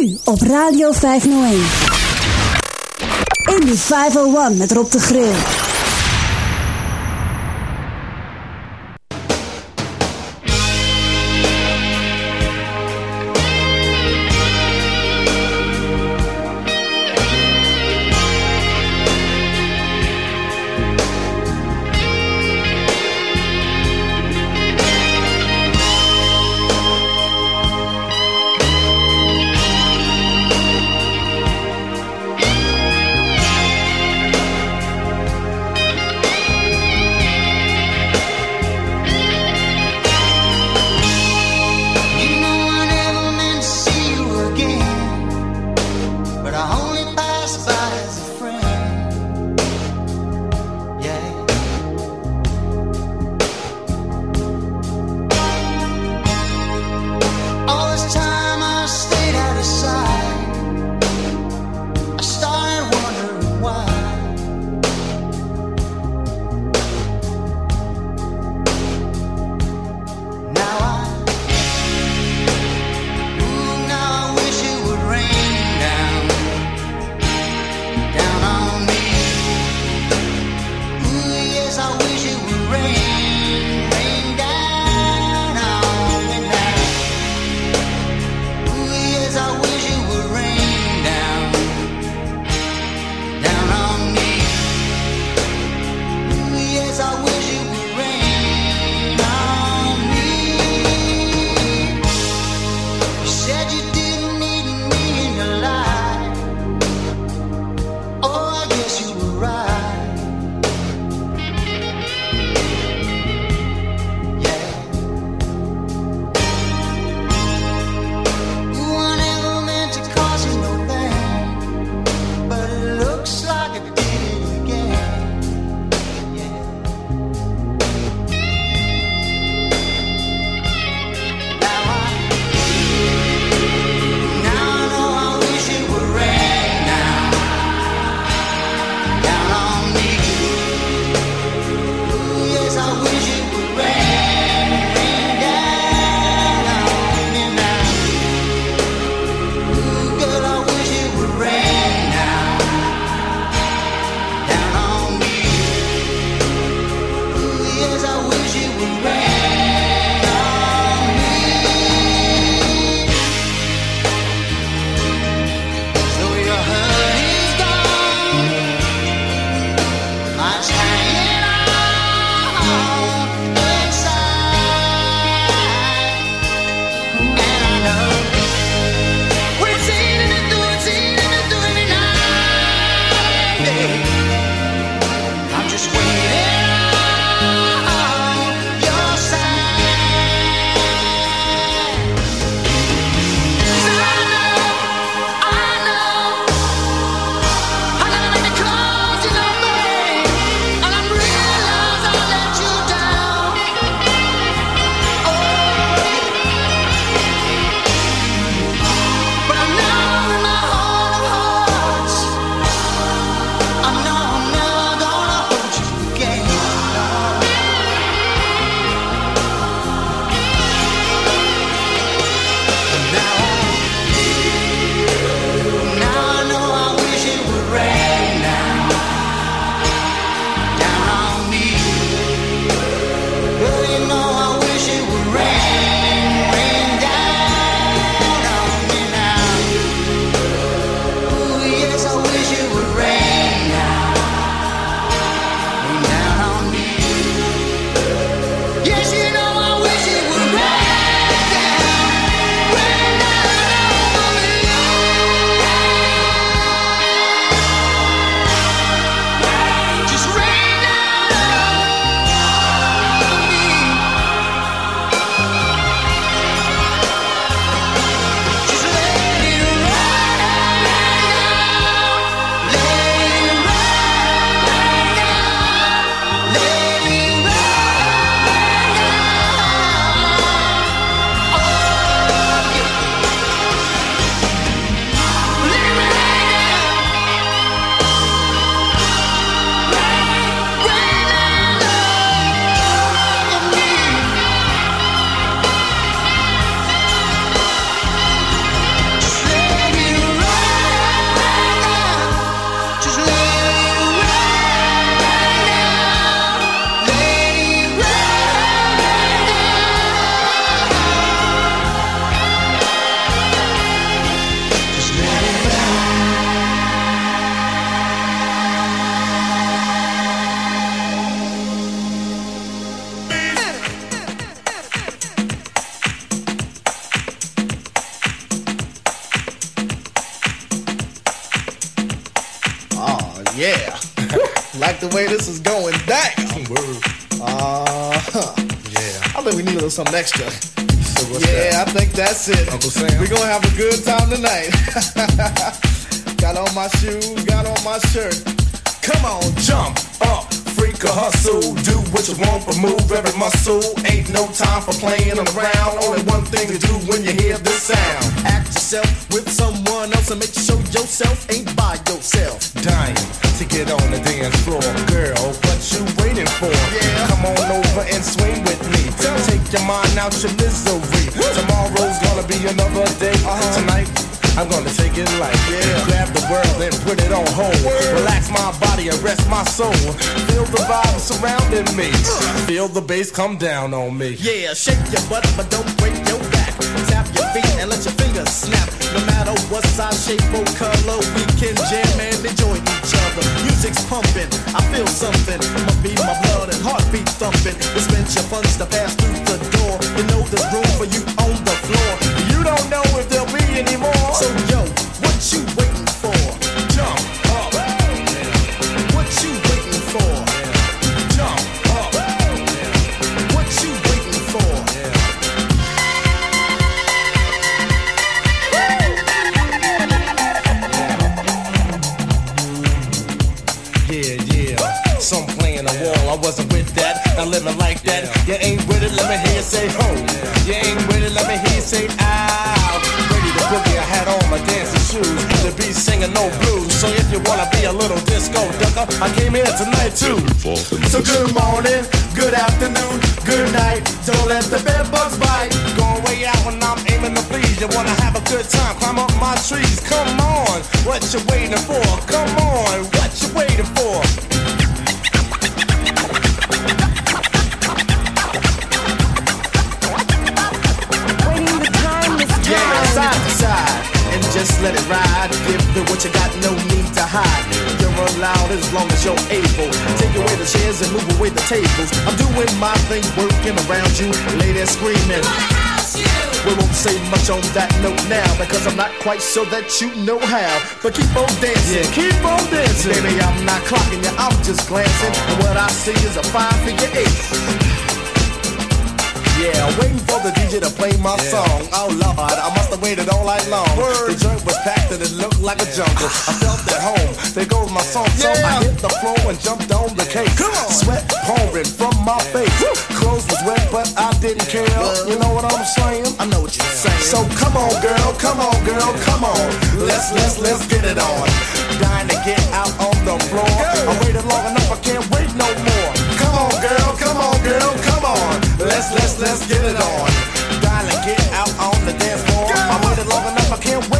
Nu op Radio 501. In de 501 met Rob de Grill. We need a little something extra. So what's yeah, I think that's it. Uncle Sam? We're gonna have a good time tonight. got on my shoes, got on my shirt. Come on, jump up, freak a hustle, do what you want, but move every muscle. Ain't no time for playing around. Only one thing to do out your misery. Tomorrow's gonna be another day. Uh-huh. Tonight. I'm gonna take it light. Yeah. Grab the world and put it on hold. Relax my body and rest my soul. Feel the vibe surrounding me. Feel the bass come down on me. Yeah, shake your butt, but don't break your back. Tap your feet and let your fingers snap. No matter what size, shape, or color, we can jam and enjoy each other. Music's pumping, I feel something. Must be my blood and heartbeat thumping. Dispense your funds to pass through the door. You know there's room for you on the floor. You don't know if there'll be any more. So yo, singing no blues. So if you wanna be a little disco ducker, I came here tonight too. So good morning, good afternoon, good night. Don't let the bed bugs bite. Going way out when I'm aiming to please. You wanna have a good time, climb up my trees. Come on, what you waiting for? Come on, what you waiting for? Yeah, side to side, and just let it ride. Give it what you got, no need to hide. You're allowed as long as you're able. Take away the chairs and move away the tables. I'm doing my thing, working around you, ladies screaming. We won't say much on that note now because I'm not quite sure that you know how. But keep on dancing, keep on dancing. Baby, I'm not clocking you, I'm just glancing. And what I see is a five figure eight. Yeah, waiting for the DJ to play my song. Oh Lord, I must have waited all night long. The joint was packed and it looked like a jungle. I felt at home. There goes my song. So I hit the floor and jumped on the cake. Sweat pouring from my face. Clothes was wet, but I didn't care. You know what I'm saying? I know what you're saying. So come on, girl, come on, girl, come on. Let's let's let's get it on. Dying to get out on the floor. I waited long enough, I can't wait no more. Come on, girl, come on, girl, come on. Let's let's let's get it on. To get out on the dance floor. I waited long enough, I can't wait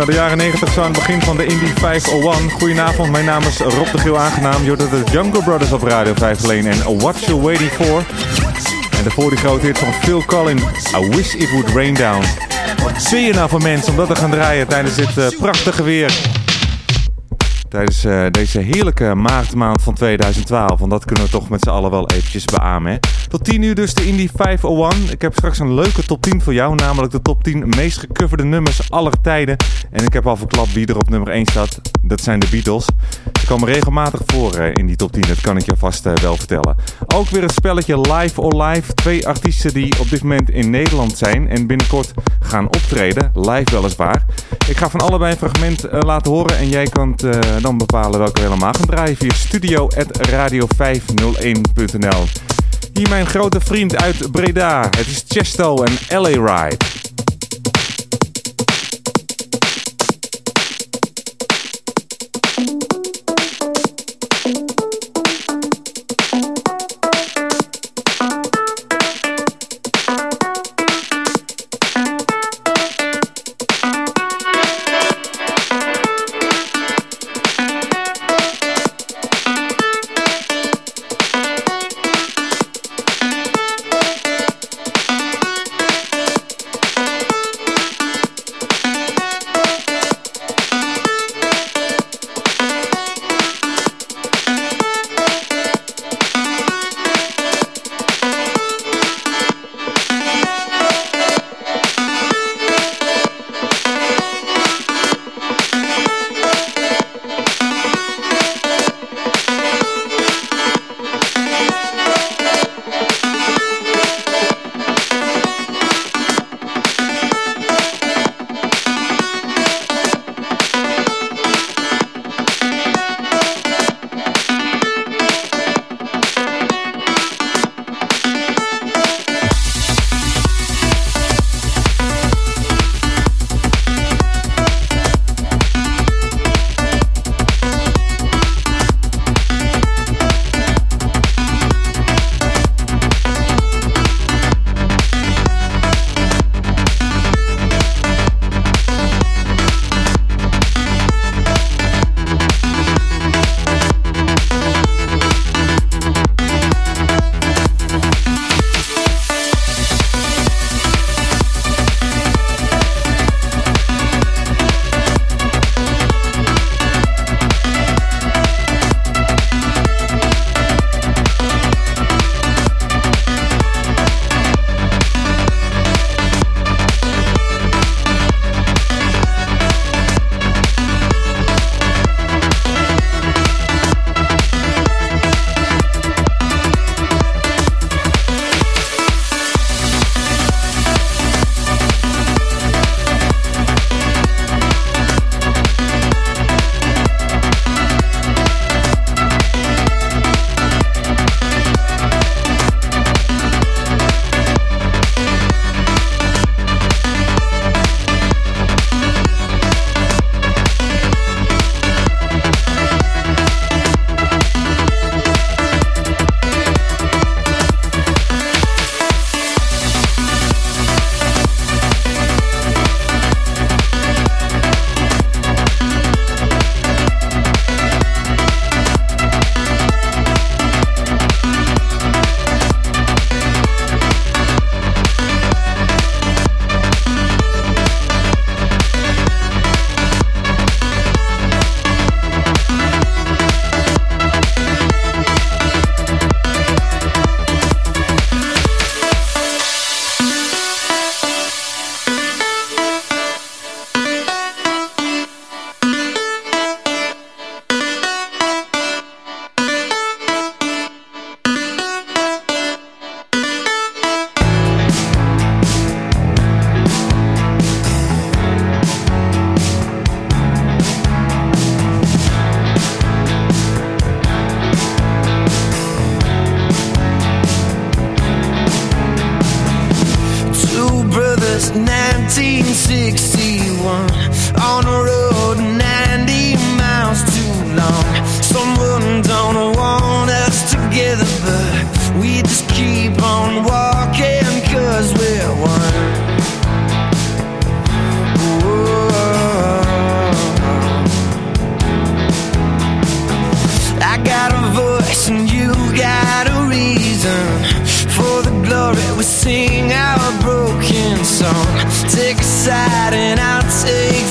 naar de jaren 90, zo aan het begin van de Indie 501. Goedenavond, mijn naam is Rob de Giel aangenaam. Je de Jungle Brothers op Radio 501 en What You Waiting For. En daarvoor die grote hit van Phil Collins, I Wish It Would Rain Down. Wat zie je nou voor mensen om dat te gaan draaien tijdens dit eh, prachtige weer? Tijdens eh, deze heerlijke maartmaand van 2012. Want dat kunnen we toch met z'n allen wel eventjes beamen. Hè? Tot 10 uur dus de Indie 501. Ik heb straks een leuke top 10 voor jou. Namelijk de top 10 meest gecoverde nummers aller tijden. En ik heb al verklapt wie er op nummer 1 staat. Dat zijn de Beatles. Ze komen regelmatig voor eh, in die top 10. Dat kan ik je vast eh, wel vertellen. Ook weer het spelletje Live or Live. Twee artiesten die op dit moment in Nederland zijn. En binnenkort gaan optreden. Live weliswaar. Ik ga van allebei een fragment eh, laten horen. En jij kan dan bepalen welke we helemaal gaan draaien. Via studio.radio501.nl Hier mijn grote vriend uit Breda. Het is Chesto en LA Ride. song. Take a side and I'll take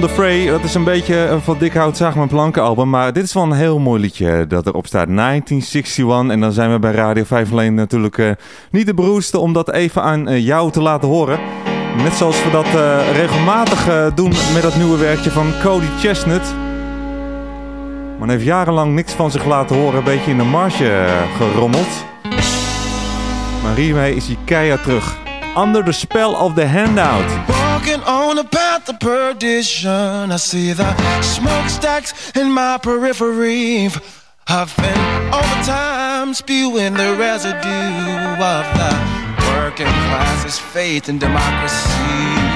The Fray. Dat is een beetje een van dik hout mijn planken album. Maar dit is wel een heel mooi liedje dat erop staat. 1961. En dan zijn we bij Radio 5 alleen natuurlijk eh, niet de beroerdste om dat even aan eh, jou te laten horen. Net zoals we dat eh, regelmatig eh, doen met dat nieuwe werkje van Cody Chestnut. Maar heeft jarenlang niks van zich laten horen. Een beetje in de marge eh, gerommeld. Maar hiermee is hij keihard terug. Under the spell of the handout. Walking on a of perdition, I see the smokestacks in my periphery. I've Huffing overtime, spewing the residue of the working class's faith in democracy.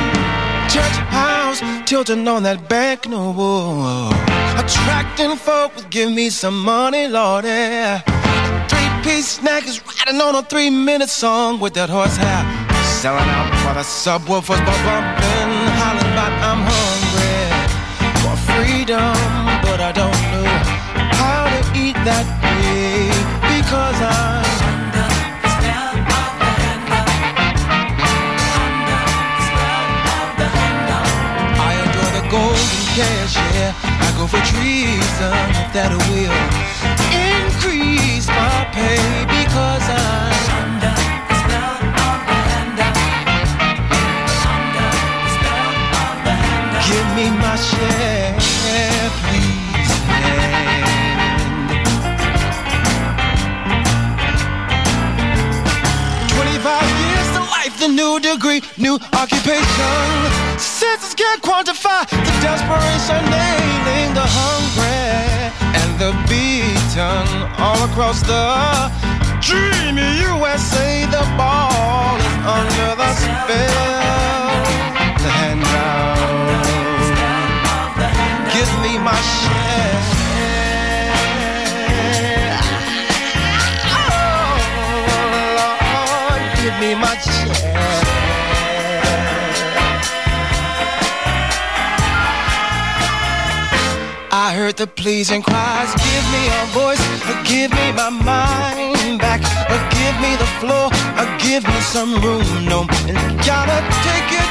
Church house tilting on that bank no Attracting folk with give me some money, Lord. Yeah. Three piece snack is riding on a three minute song with that horsehair. Selling out for the subwoofers, but bumping, hollering about I'm hungry for freedom, but I don't know how to eat that way because I'm I adore the golden cash, yeah. I go for treason if that will increase my pay because I'm Give me my share, please. Twenty-five years to life, the new degree, new occupation. Senses can't quantify the desperation, nailing the hungry and the beaten all across the dreamy USA. The ball is under the spell handout. Give me my share. Oh Lord, give me my share. I heard the pleas and cries. Give me a voice, give me my mind back, give me the floor, give me some room. No, gotta take it.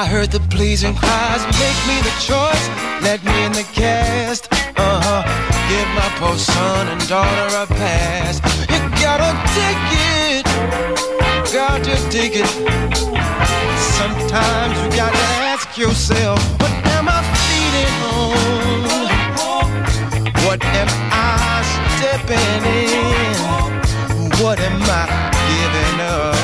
I heard the pleasing cries. Make me the choice, let me in the cast. Uh huh. Give my poor son and daughter a pass. You gotta take it, gotta dig it. Sometimes you gotta ask yourself, what am I feeding on? What am I stepping in? What am I giving up?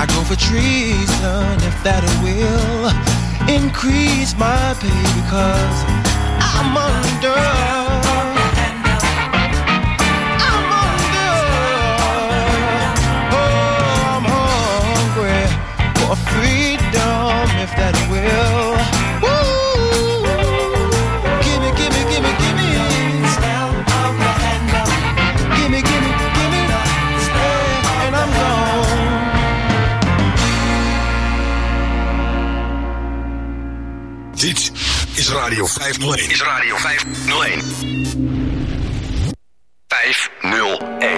I go for treason if that will increase my pay because I'm under. Dit is Radio 501. Is Radio 501. 501.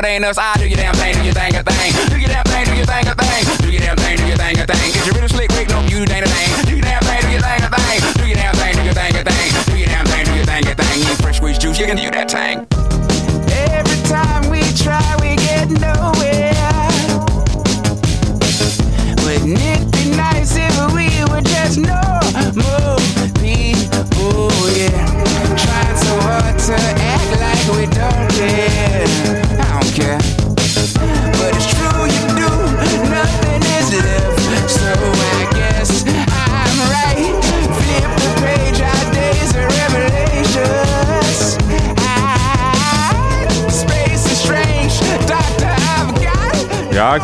but ain't us. I do your damn thing.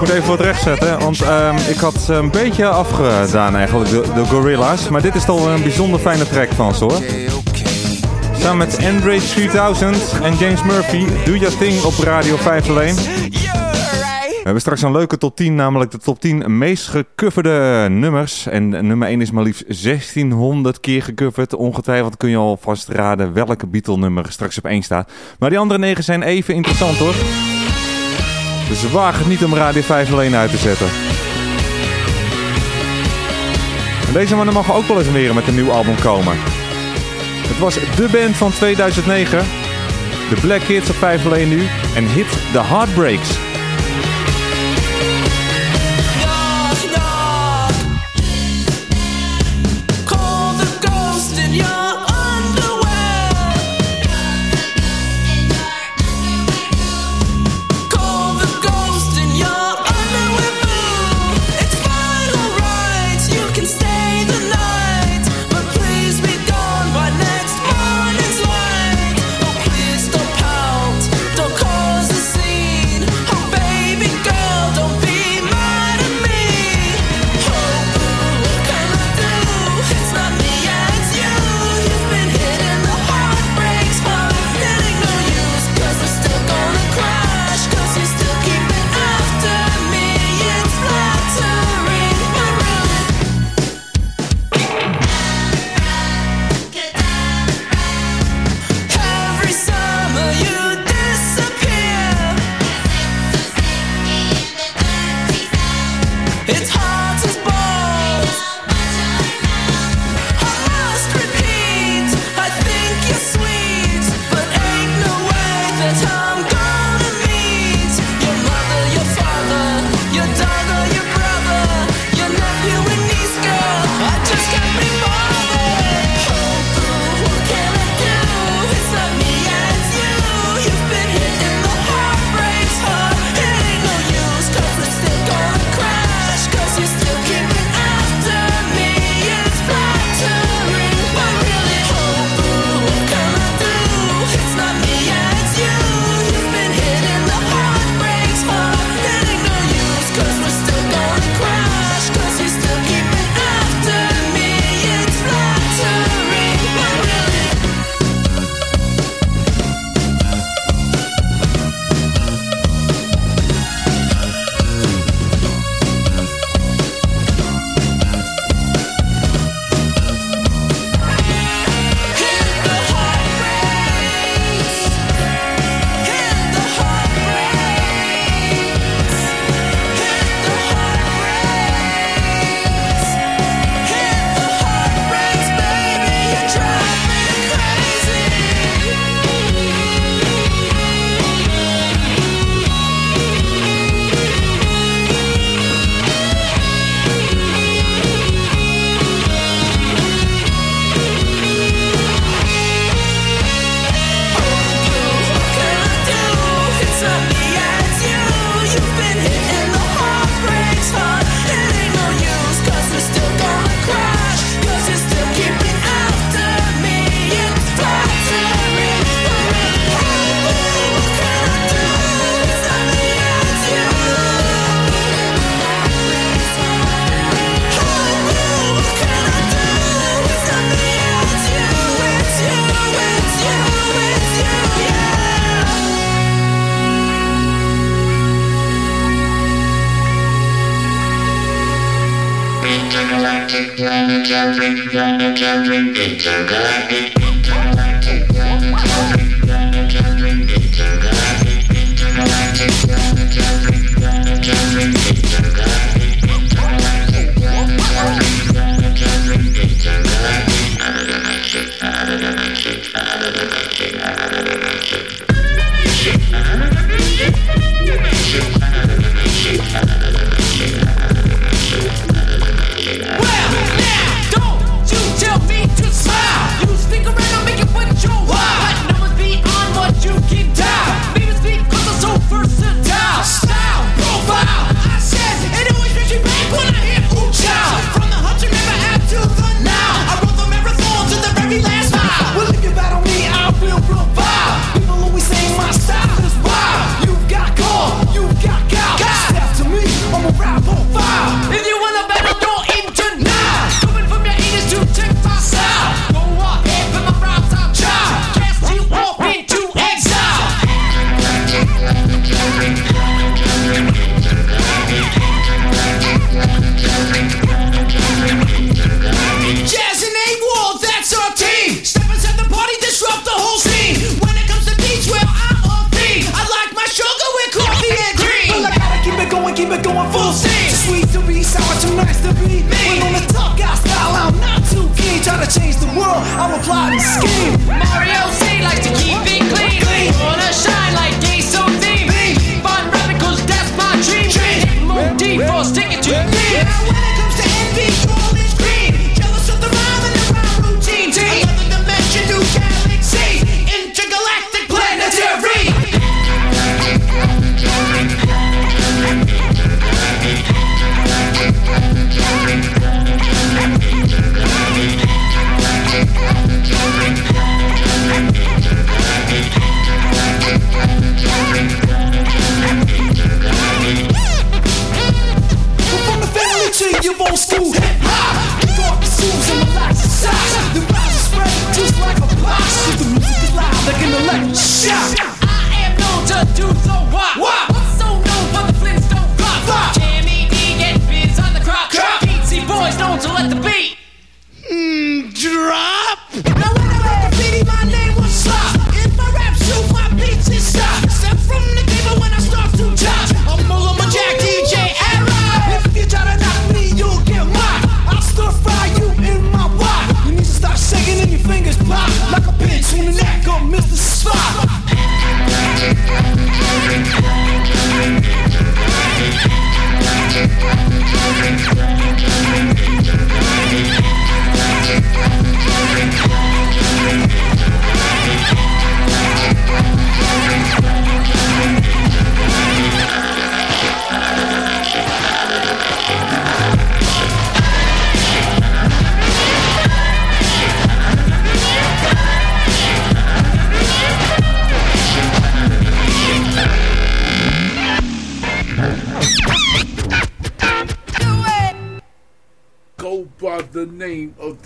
moet even wat recht zetten. Want ehm, ik had een beetje afgedaan eigenlijk, de, de Gorilla's. Maar dit is toch een bijzonder fijne track van ze hoor. Samen met Andre 3000 en James Murphy, Do Your Thing op Radio 5 alleen. We hebben straks een leuke top 10, namelijk de top 10 meest gecoverde nummers. En nummer 1 is maar liefst 1600 keer gecoverd. Ongetwijfeld kun je alvast raden welke Beatle-nummer straks op 1 staat. Maar die andere 9 zijn even interessant hoor. Dus waag het niet om Radio 501 uit te zetten. En deze mannen mogen ook wel eens leren met een nieuw album komen. Het was de band van 2009. De Black Kids op 501 nu. En hit The Heartbreaks.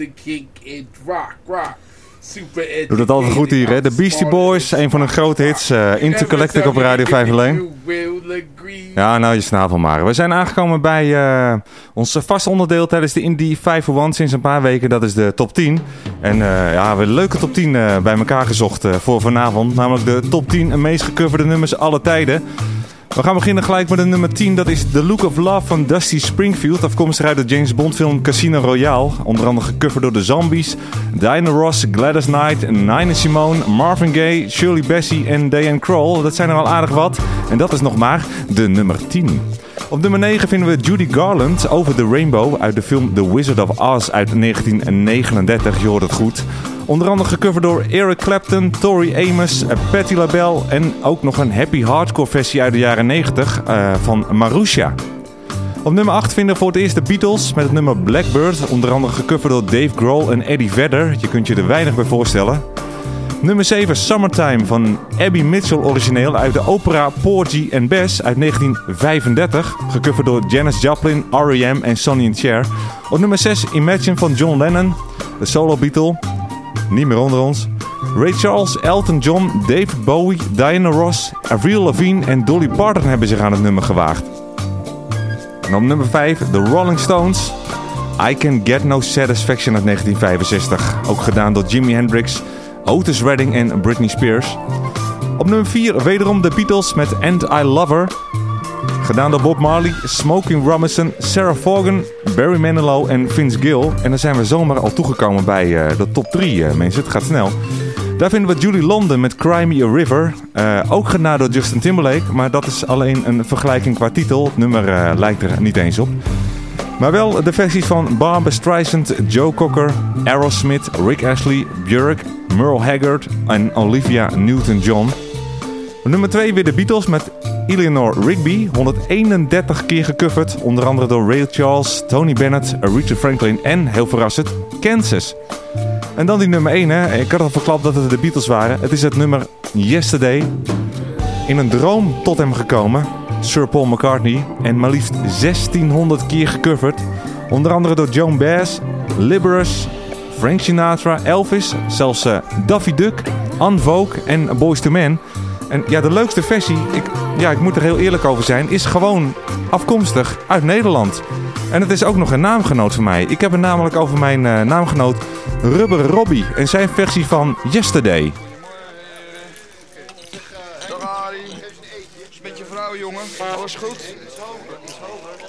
The king in rock, rock. Super het altijd goed hier, hè? De Beastie Boys, een van hun grote hits. Intergalactic op Radio 501. You will agree. Ja, nou je snavel maar. We zijn aangekomen bij eh, ons vaste onderdeel tijdens de Indie 501 sinds een paar weken. Dat is de top 10. En eh, ja, we hebben een leuke top 10 eh, bij elkaar gezocht voor vanavond. Namelijk de top 10 meest gecoverde nummers alle tijden. We gaan beginnen gelijk met de nummer 10. Dat is The Look of Love van Dusty Springfield. Afkomstig uit de James Bond film Casino Royale. Onder andere gecoverd door de Zombies, Diana Ross, Gladys Knight, Nina Simone, Marvin Gaye, Shirley Bassey en Diane Kroll. Dat zijn er al aardig wat. En dat is nog maar de nummer 10. Op nummer 9 vinden we Judy Garland over the Rainbow uit de film The Wizard of Oz uit 1939. Je hoort het goed. Onder andere gecoverd door Eric Clapton, Tori Amos, Patti LaBelle en ook nog een happy hardcore versie uit de jaren 90 eh, van Marusha. Op nummer 8 vinden we voor het eerst de Beatles met het nummer Blackbird. Onder andere gecoverd door Dave Grohl en Eddie Vedder. Je kunt je er weinig bij voorstellen. Nummer 7 Summertime van Abby Mitchell origineel uit de opera Porgy and Bess uit 1935. Gecoverd door Janis Joplin, R.E.M. en Sonny and Cher. Op nummer 6 Imagine van John Lennon, de solo Beatle. Niet meer onder ons. Ray Charles, Elton John, David Bowie, Diana Ross, Avril Lavigne en Dolly Parton hebben zich aan het nummer gewaagd. En op nummer 5 de Rolling Stones. I Can Get No Satisfaction uit 1965. Ook gedaan door Jimi Hendrix, Otis Redding en Britney Spears. Op nummer 4 wederom de Beatles met And I Love Her. Gedaan door Bob Marley, Smoking Robinson, Sarah Vaughan, Barry Manilow en Vince Gill. En dan zijn we zomaar al toegekomen bij eh, de top 3 eh, mensen. Het gaat snel. Daar vinden we Julie London met Cry Me a River. Eh, ook gedaan door Justin Timberlake. Maar dat is alleen een vergelijking qua titel. Het nummer lijkt er niet eens op. Maar wel de versies van Barbara Streisand, Joe Cocker, Aerosmith, Rick Ashley, Björk, Merle Haggard en Olivia Newton-John. Nummer 2 weer de Beatles met Eleanor Rigby. 131 keer gecoverd. Onder andere door Ray Charles, Tony Bennett, Aretha Franklin en, heel verrassend, Kansas. En dan die nummer 1. Hè. Ik had al verklapt dat het de Beatles waren. Het is het nummer Yesterday. In een droom tot hem gekomen. Sir Paul McCartney. En maar liefst 1600 keer gecoverd. Onder andere door Joan Baez, Liberus, Frank Sinatra, Elvis. Zelfs eh, Daffy Duck, Vogue en Boyz II Men. En ja, de leukste versie, ik, ja, ik moet er heel eerlijk over zijn, is gewoon afkomstig uit Nederland. En het is ook nog een naamgenoot van mij. Ik heb het namelijk over mijn eh, naamgenoot Rubber Robbie en zijn versie van Yesterday. Dag Arie. Is met je vrouw, jongen? Alles goed?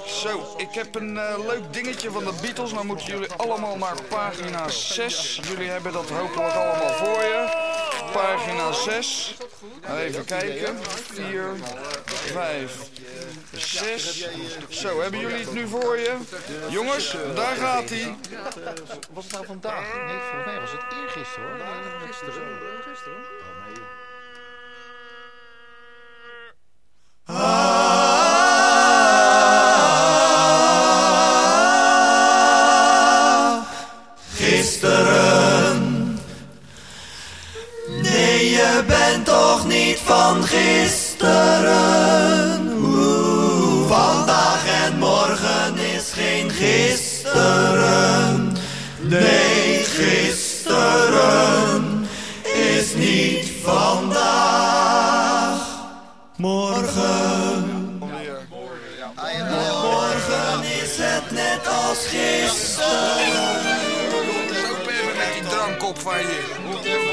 Zo, ik heb een eh, leuk dingetje van de Beatles. Nou moeten jullie allemaal naar pagina 6. Jullie hebben dat hopelijk allemaal voor je. Pagina 6. Nou, even kijken. 4, 5, 6. Zo, hebben jullie het nu voor je? Jongens, daar gaat hij. Was het nou vandaag? Nee, volgens mij was het eergisteren hoor. Gisteren. Gisteren hoor. Toch niet van gisteren. Vandaag en morgen is geen gisteren. Nee, gisteren is niet vandaag. Morgen. Morgen is het net als gisteren. Zo met die drankkop van je.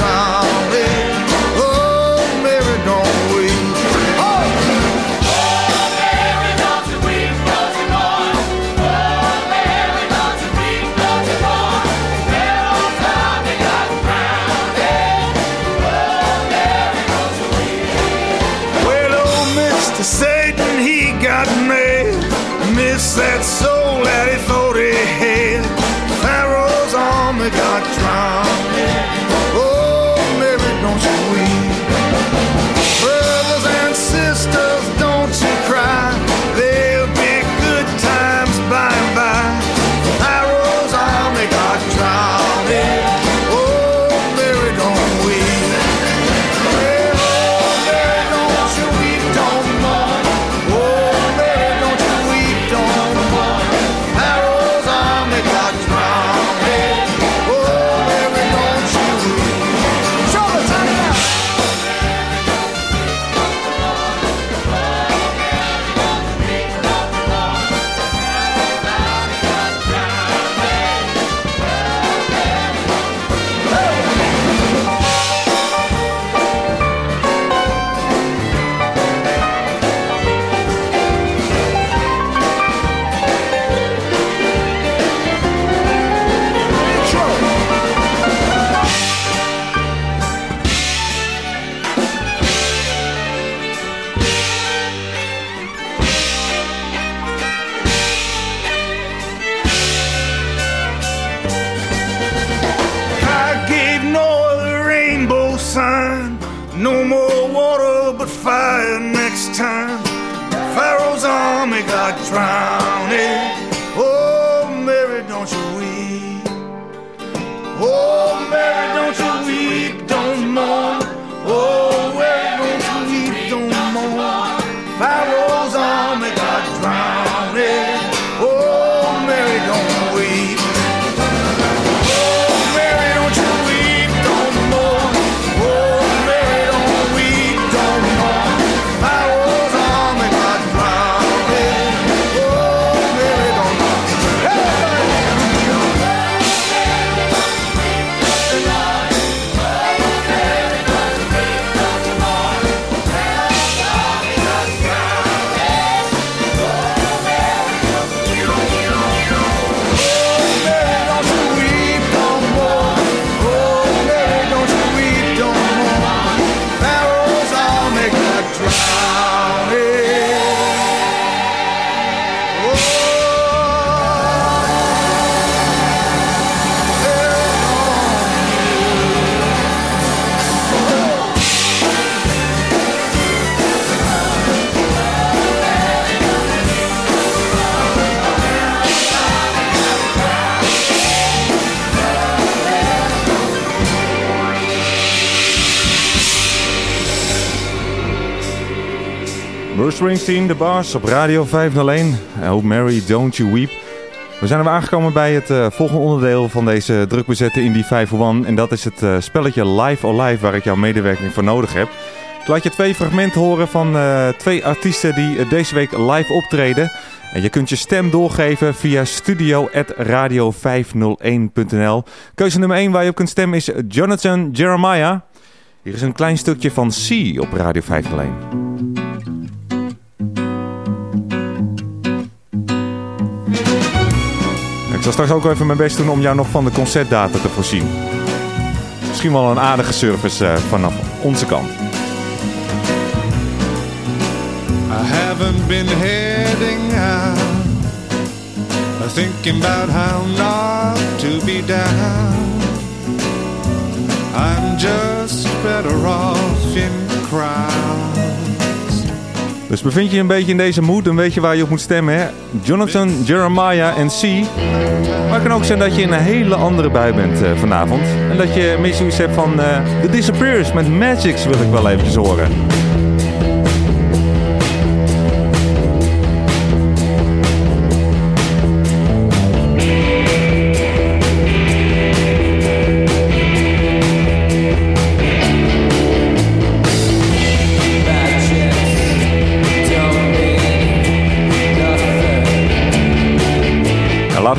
drown Springsteen, de Bars op Radio 501. Oh Mary, don't you weep. We zijn er aangekomen bij het eh, volgende onderdeel van deze drukbezette Indie 501. En dat is het eh, spelletje Live or Live waar ik jouw medewerking voor nodig heb. Ik laat je twee fragmenten horen van eh, twee artiesten die eh, deze week live optreden. En je kunt je stem doorgeven via studio.radio501.nl. Keuze nummer 1 waar je op kunt stemmen is Jonathan Jeremiah. Hier is een klein stukje van C op Radio 501. Ik zal straks ook even mijn best doen om jou nog van de concertdata te voorzien. Misschien wel een aardige service eh, vanaf onze kant. I haven't been heading out, thinking about how not to be down. I'm just better off in crowds. Dus bevind je je een beetje in deze mood, dan weet je waar je op moet stemmen. Hè? Jonathan, Jeremiah en C. Maar het kan ook zijn dat je in een hele andere bui bent eh, vanavond. En dat je zoiets hebt van eh The Disappears met Magics wil ik wel eventjes horen.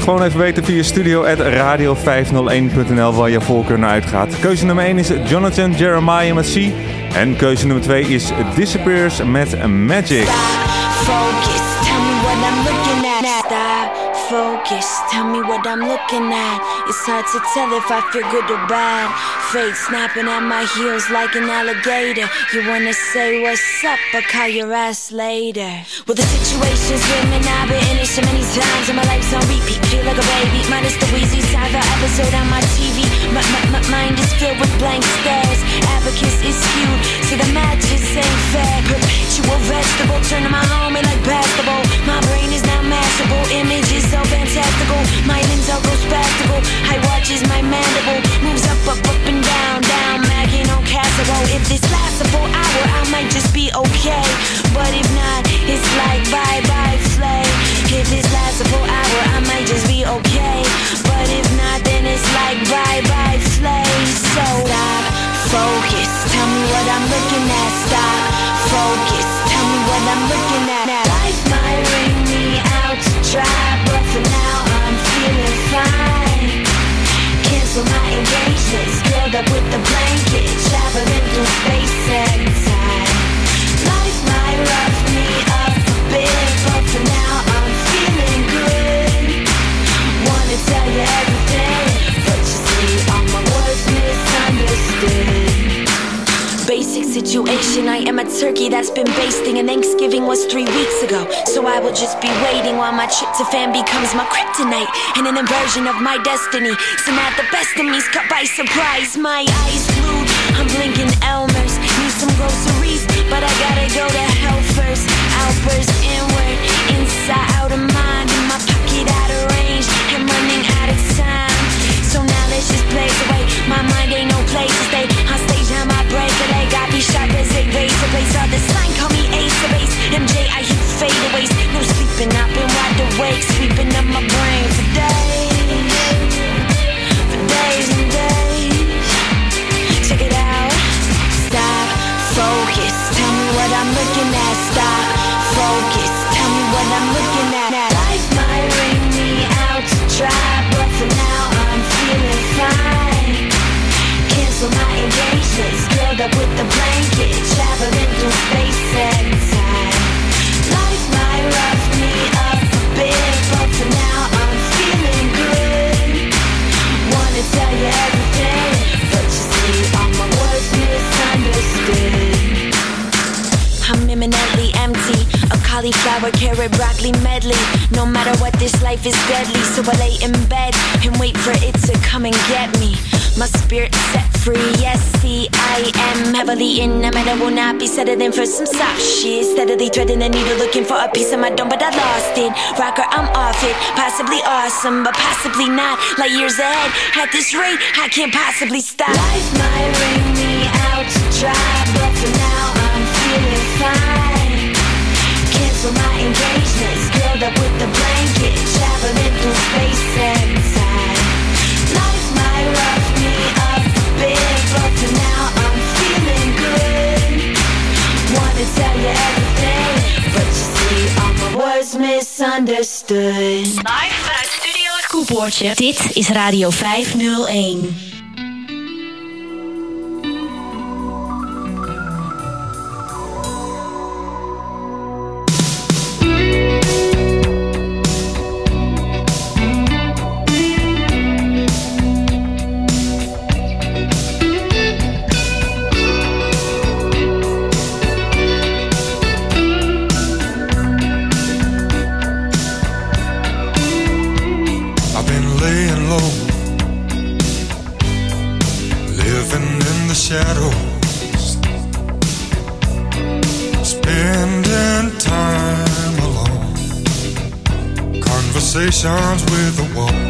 Gewoon even weten via studio.radio501.nl waar je voorkeur naar uitgaat. Keuze nummer 1 is Jonathan Jeremiah met C. En keuze nummer 2 is Disappears met Magic. Stop, focus, tell me what I'm looking at. It's hard to tell if I feel good or bad. Fate snapping at my heels like an alligator. You wanna say what's up, but call your ass later. Well, the situation's women, I've been in it so many times, and my life's on repeat. Feel like a baby, minus the wheezy the episode on my TV. My, my, my mind is filled with blank stares. Abacus is skewed, so the matches ain't fair. Perpetual vegetable, turning my home in like basketball. My brain is now mashable, images so fantastical. My limbs all go. I watch as my mandible moves up, up, up and down, down, macking on casserole. If this lasts a full hour, I might just be okay. But if not, it's like bye bye flay. If this lasts a full hour, I might just be okay. But if not, then it's like bye bye flay. So stop, focus, tell me what I'm looking at. Stop, focus, tell me what I'm looking at. Life might ring me out to but for now I'm feeling fine. Cancel my engagements, up with the space time. Life might rough me up a bit, but for now I'm feeling good. Wanna tell you situation, I am a turkey that's been basting And Thanksgiving was three weeks ago. So I will just be waiting while my tryptophan becomes my kryptonite And an inversion of my destiny. So now the best of me's caught by surprise. My eyes glued, I'm blinking Elmer's. Need some groceries, but I gotta go to hell first. Outburst inward, inside out of mind. In my pocket out of range, I'm running out of time. So now let's just blaze away. My mind ain't no place to stay On stage, sharp as a razor blade Saw the sign, call me Ace of Base. MJ, I hit fadeaways. No sleeping, I've been wide awake. Sweeping up my brain for days For days. And days Check it out. Stop, focus. Tell me what I'm looking at. Stop, focus. Tell me what I'm looking at. Life might ring me out to try But for now I'm feeling fine. Cancel my engagements up with the blanket Traveling through space and time Life might rough me up a bit But for now I'm feeling good Wanna tell you everything But you see all my words misunderstood I'm imminently empty. A cauliflower, carrot, broccoli medley. No matter what, this life is deadly. So I lay in bed and wait for it to come and get me. My spirit set free. Yes, see, I am heavily in. A I will not be settling for some soft shit. Steadily threading the needle, looking for a piece of my dome, but I lost it. Rocker, I'm off it. Possibly awesome, but possibly not. Like years ahead, at this rate, I can't possibly stop. Life might ring me out to dry, but for now I'm feeling fine. Cancel my engagements, curled up with the blanket, traveling through space and Wanna tell you everything, but you see all my words misunderstood. Live vanuit Studio Het Koepoortje. Dit is Radio 501. Conversations with the wall,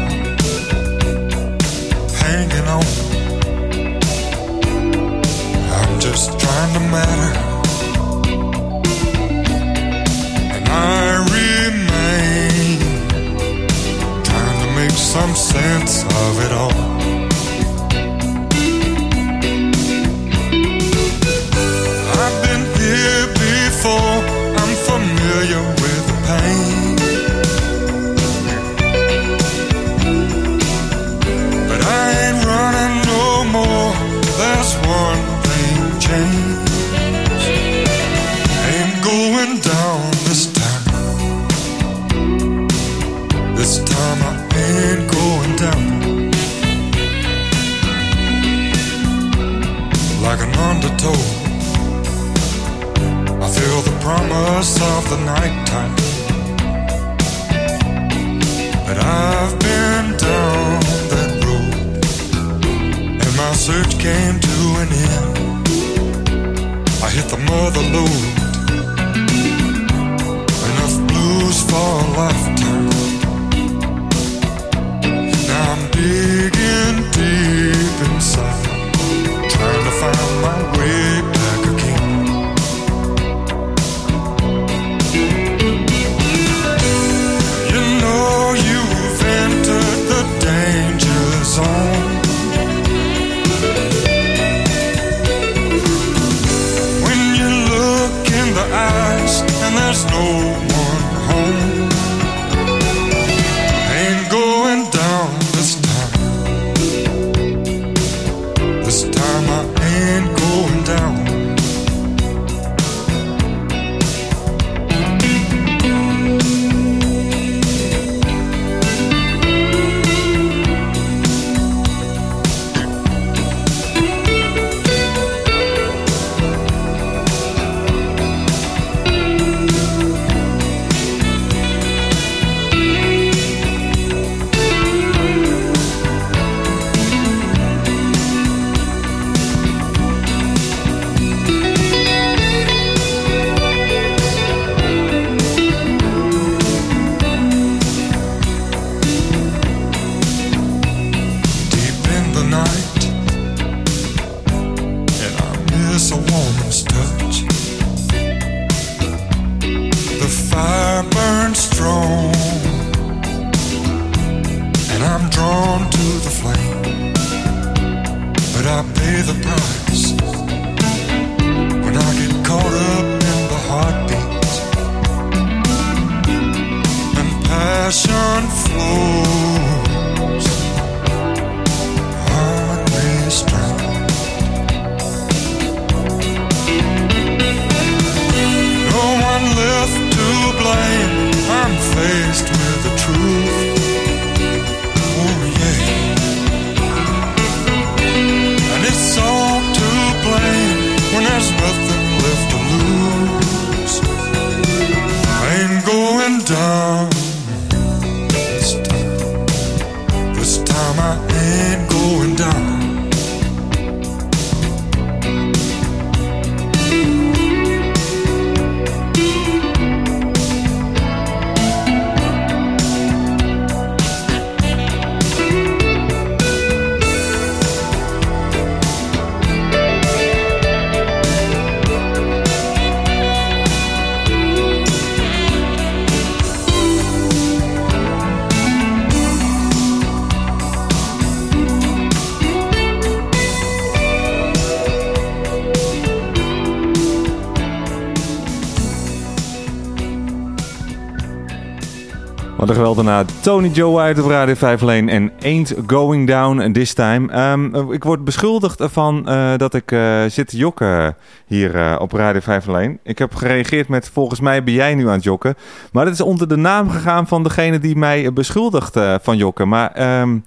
Tony Joe White op Radio 5 alleen en Ain't Going Down This Time. Ehm, ik word beschuldigd ervan eh, dat ik eh, zit te jokken hier eh, op Radio 5 alleen. Ik heb gereageerd met volgens mij ben jij nu aan het jokken. Maar dat is onder de naam gegaan van degene die mij beschuldigt eh, van jokken. Maar ehm,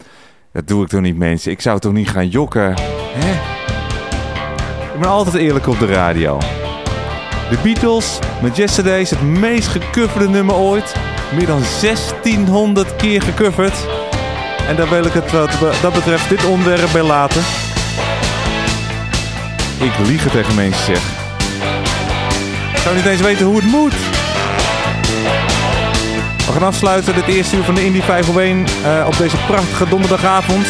dat doe ik toch niet mensen. Ik zou toch niet gaan jokken. Hè? Ik ben altijd eerlijk op de radio. De Beatles met Yesterday's, het meest gecoverde nummer ooit. Meer dan 1600 keer gecoverd. En daar wil ik het wat dat betreft dit onderwerp bij laten. Ik lieg het tegen mensen zeg. Ik zou niet eens weten hoe het moet. We gaan afsluiten dit eerste uur van de Indie 501 eh, op deze prachtige donderdagavond.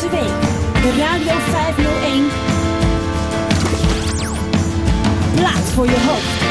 De Radio 501. Plaats voor je hoofd.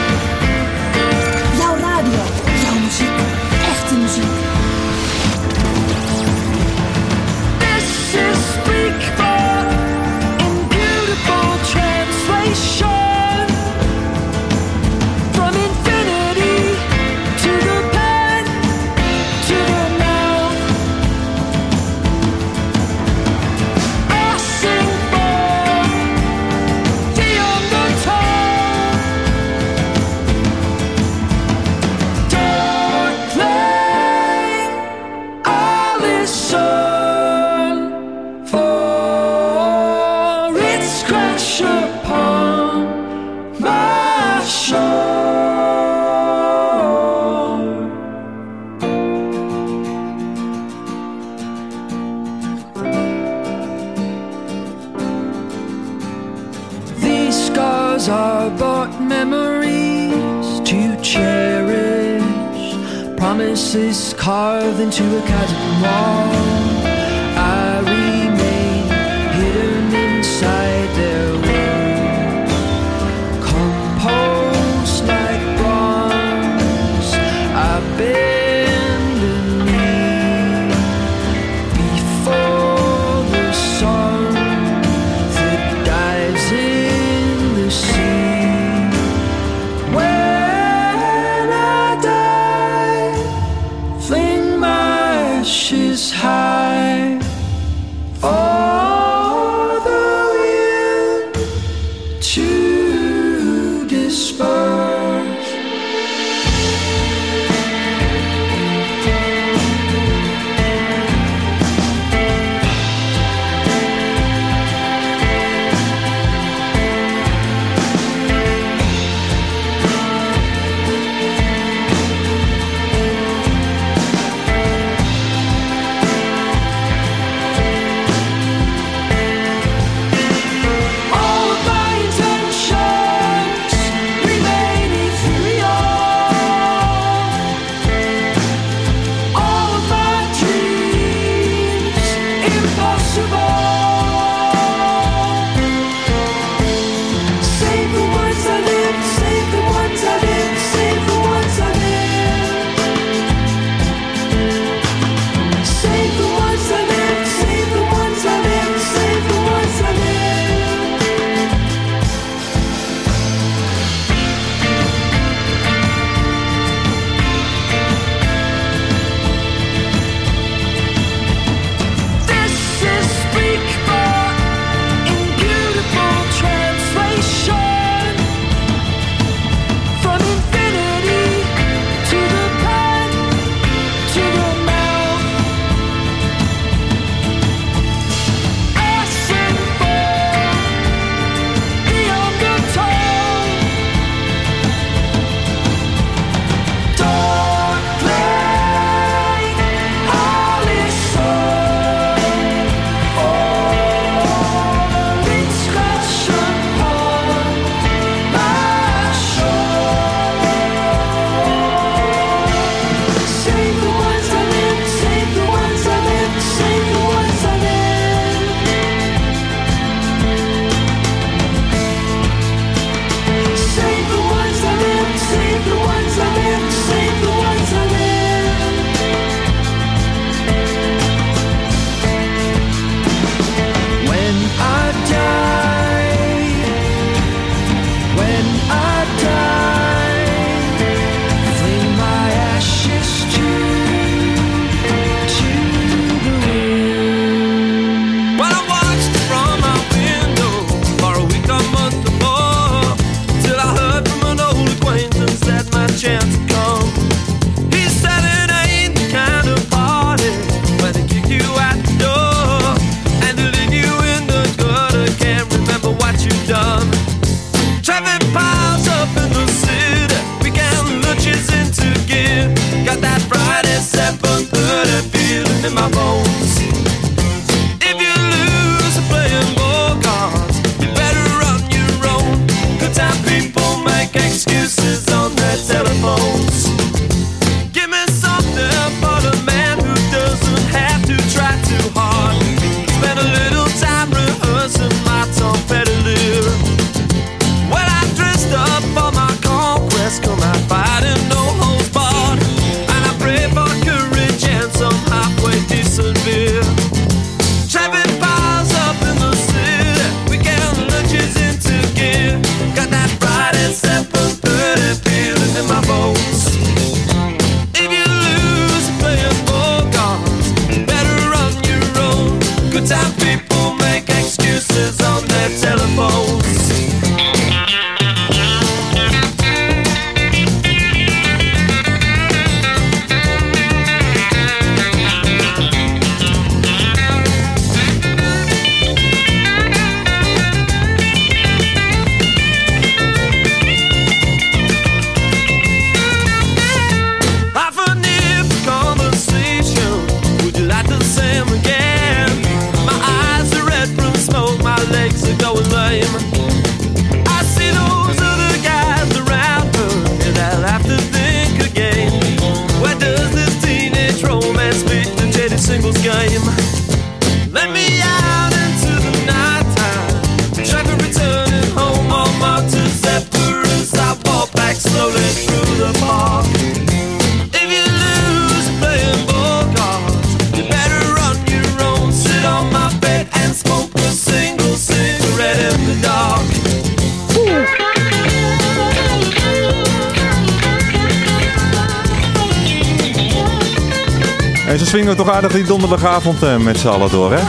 Donderdagavond eh, met z'n allen door, hè?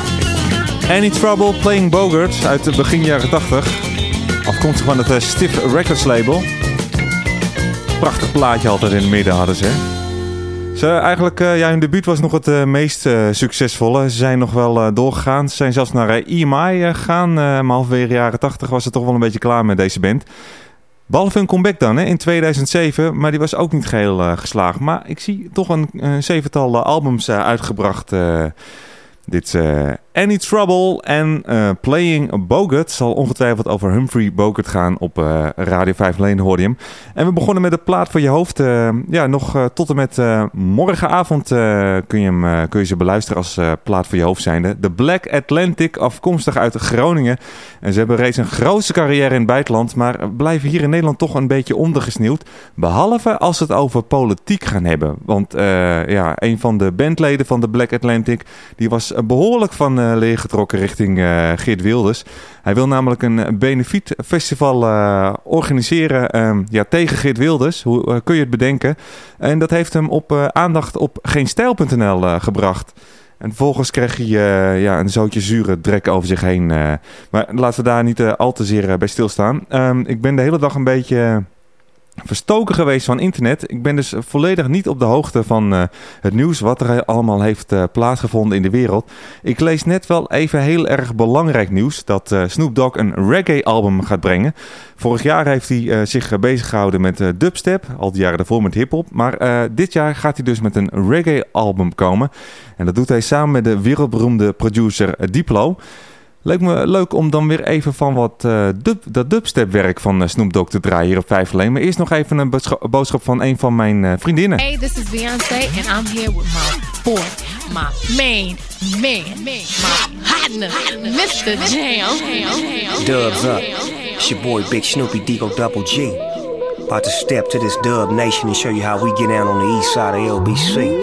Any Trouble Playing Bogart uit de begin jaren 80. Afkomstig van het eh, Stiff Records label. Prachtig plaatje altijd in het midden hadden ze. Ze, eigenlijk, eh, ja, hun debuut was nog het meest succesvolle. Ze zijn nog wel doorgegaan. Ze zijn zelfs naar EMI eh, gegaan. maar halverwege jaren 80 was het toch wel een beetje klaar met deze band. Behalve hun comeback dan, hè, in 2007. Maar die was ook niet geheel eh, geslaagd. Maar ik zie toch een, een zevental eh, albums eh, uitgebracht. dit Any Trouble en eh, Playing Bogart zal ongetwijfeld over Humphrey Bogart gaan op eh, Radio 5 Lane hem. En we begonnen met de plaat voor je hoofd. Eh, ja, nog tot en met morgenavond kun, je hem, kun je ze beluisteren als plaat voor je hoofd zijnde. De Black Atlantic, afkomstig uit Groningen. En ze hebben reeds een grootste carrière in het buitenland, maar blijven hier in Nederland toch een beetje ondergesneeuwd. Behalve als we het over politiek gaan hebben. Want ja, een van de bandleden van de Black Atlantic, die was eh, behoorlijk van eh leer getrokken richting eh, Geert Wilders. Hij wil namelijk een benefietfestival eh, organiseren ehm, ja, tegen Geert Wilders. Hoe kun je het bedenken? En dat heeft hem op aandacht op geenstijl.nl gebracht. En vervolgens kreeg hij ja, een zootje zure drek over zich heen. maar laten we daar niet al te zeer bij stilstaan. Ehm, ik ben de hele dag een beetje verstoken geweest van internet. Ik ben dus volledig niet op de hoogte van eh, het nieuws wat er allemaal heeft eh, plaatsgevonden in de wereld. Ik lees net wel even heel erg belangrijk nieuws dat eh, Snoop Dogg een reggae-album gaat brengen. Vorig jaar heeft hij zich bezig gehouden met dubstep, al die jaren daarvoor met hip-hop. Maar dit jaar gaat hij dus met een reggae-album komen. En dat doet hij samen met de wereldberoemde producer Diplo. Leuk me leuk om dan weer even van wat eh, dub, dat dubstep-werk van eh, Snoop Dogg te draaien hier op 5 alleen. Maar eerst nog even een boodschap- boodschap van een van mijn eh, vriendinnen. Hey, this is Beyonce, and I'm here with my boy, my main man, my partner, Mr. Jam. Dubs up. It's your boy Big Snoopy Deagle Double G. About to step to this dub nation and show you how we get down on the east side of LBC.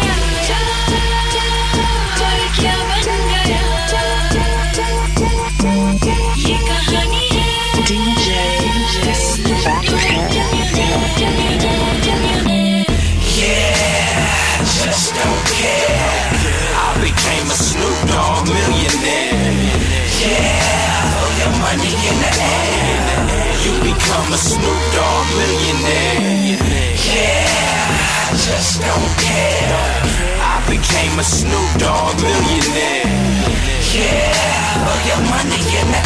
become a Snoop Dogg millionaire. Yeah, just don't care. I became a Snoop Dogg millionaire. Yeah, your money in the.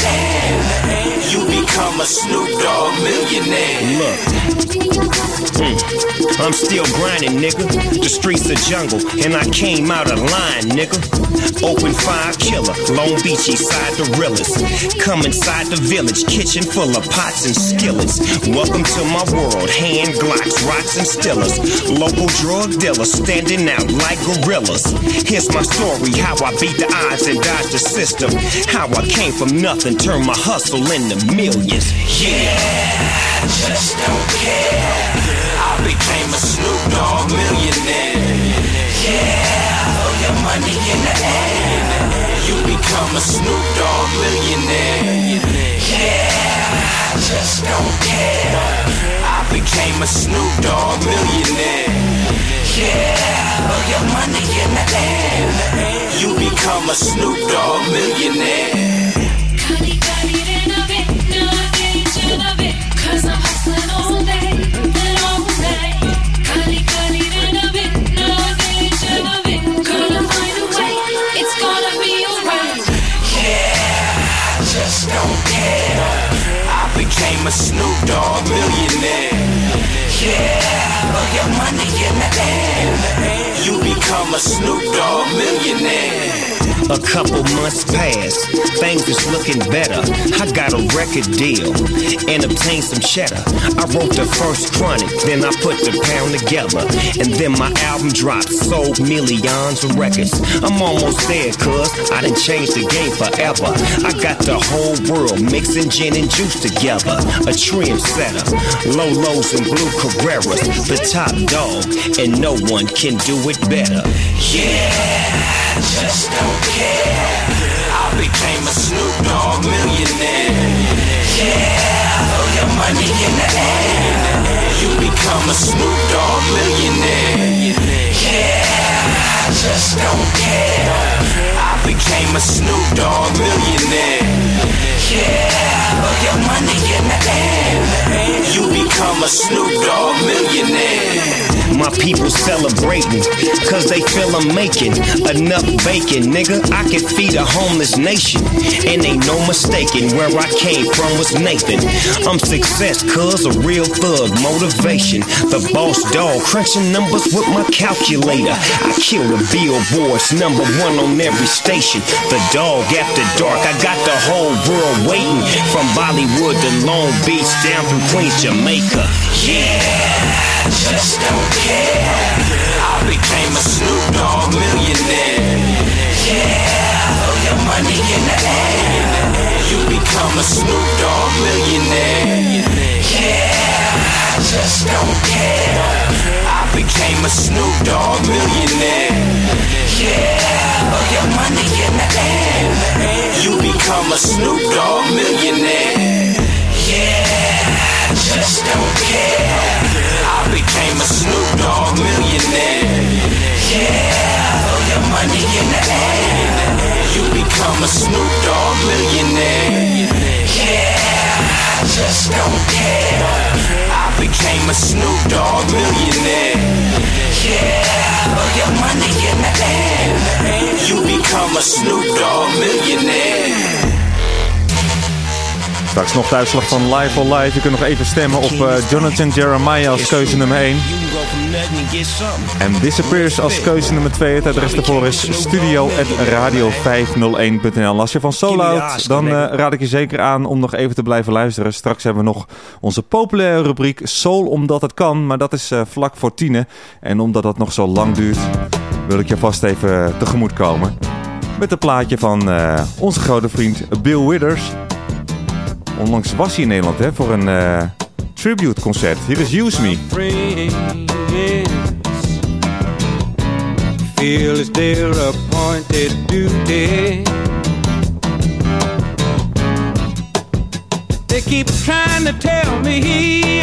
You become a Snoop Dogg millionaire. Look. Mm. I'm still grinding, nigga. The streets are jungle, and I came out of line, nigga. Open fire killer, Long Beach side the realest. Come inside the village, kitchen full of pots and skillets. Welcome to my world, hand glocks, rocks and stillers. Local drug dealers standing out like gorillas. Here's my story, how I beat the odds and dodged the system. How I came from nothing, turned my hustle into millions. Yeah, I just don't care. I became a Snoop Dogg millionaire. Yeah, throw your money in the air. You become a Snoop Dogg millionaire. Yeah, I just don't care. I became a Snoop Dogg millionaire. Yeah, throw your money in the air. You become a Snoop Dogg millionaire. Cause I'm hustling all day and all night. Cali, cali, then a bit, no attention of it. Gonna find a way, it's gonna be alright. Yeah, just don't care. I became a Snoop Dogg millionaire. Become a Snoop Dogg millionaire. A couple months passed, things is looking better. I got a record deal and obtained some cheddar. I wrote the first chronic, then I put the pound together. And then my album dropped, sold millions of records. I'm almost there, cuz I done changed the game forever. I got the whole world mixing gin and juice together. A trim setter, low lows and blue Carreras, the top dog, and no one can do it better. Yeah, just don't care. I became a Snoop Dogg millionaire. Yeah, throw your money in the air. You become a Snoop Dogg millionaire. Yeah, I just don't care. I became a Snoop Dogg millionaire. Yeah, throw your money in the air. You become a Snoop Dogg millionaire. My people celebrating, cause they feel I'm making enough bacon, nigga. I can feed a homeless nation. And ain't no mistaking where I came from was Nathan. I'm success, cuz a real thug, motivation. The boss dog, crunching numbers with my calculator. I kill the billboards, number one on every station. The dog after dark, I got the whole world waiting. From Bollywood to Long Beach down through Queens, Jamaica. Yeah, just don't care. I became a Snoop Dogg millionaire. Yeah, throw your money in the air. You become a Snoop Dogg millionaire. Yeah, just don't care. I became a Snoop Dogg millionaire. Yeah, throw your money in the air. You become a Snoop Dogg millionaire. Yeah, just don't care. I became a Snoop Dogg millionaire. Yeah, throw your money in the air. You become a Snoop Dogg millionaire. Yeah, I just don't care. I became a Snoop Dogg millionaire. Yeah, throw your money in the air. You become a Snoop Dogg millionaire. Straks nog de uitslag van Live or Live. Je kunt nog even stemmen op eh, Jonathan Jeremiah als keuze nummer 1. En Disappears als keuze nummer 2. Het adres daarvoor is studio.radio501.nl. Als je van Soul houdt, dan eh, raad ik je zeker aan om nog even te blijven luisteren. Straks hebben we nog onze populaire rubriek Soul omdat het kan. Maar dat is eh, vlak voor tienen. En omdat dat nog zo lang duurt, wil ik je vast even tegemoet komen. Met een plaatje van onze grote vriend Bill Withers. Onlangs was hij in Nederland hè, voor een eh, tribute concert. Hier is Use Me. feel it's their appointed duty. They keep trying to tell me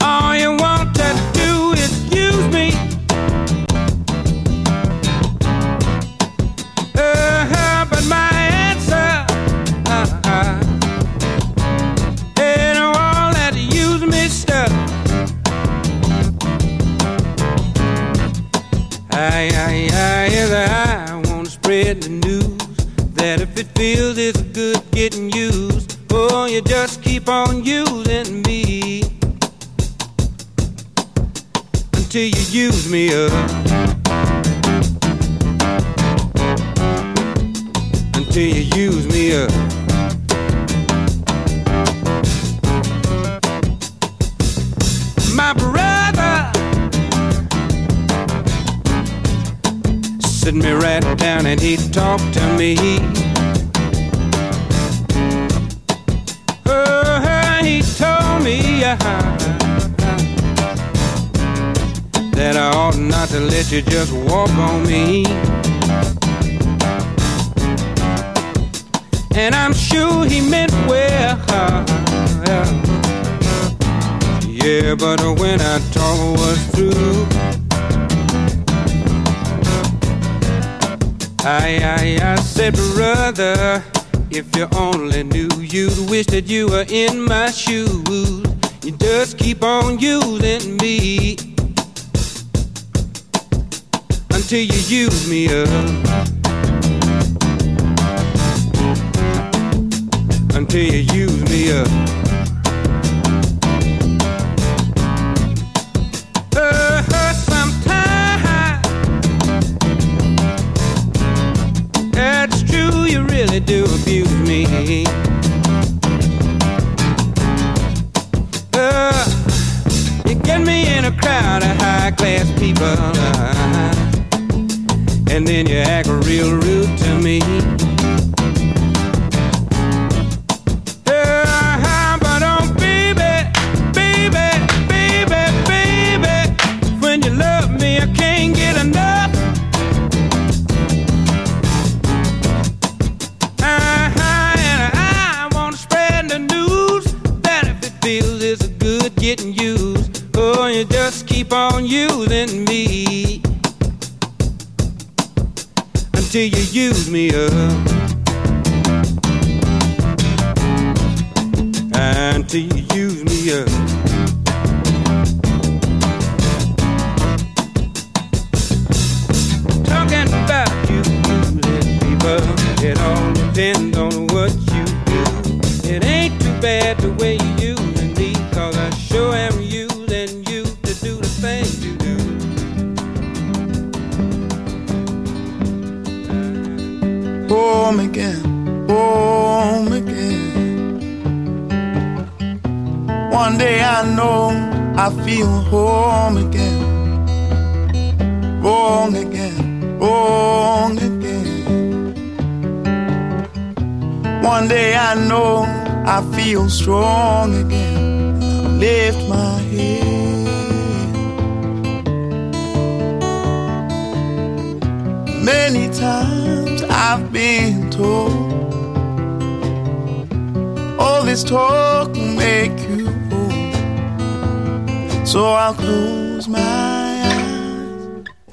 all you want to do is use me. Uh-huh, but my if it feels it's good getting used, oh, you just keep on using me until you use me up. Until you use me up. My brother sit me right down and he talked to me. That I ought not to let you just walk on me. And I'm sure he meant well. Yeah, but when I talk was through. I, I, I said, brother, if you only knew, you'd wish that you were in my shoes. You just keep on using me until you use me up. Until you use me up.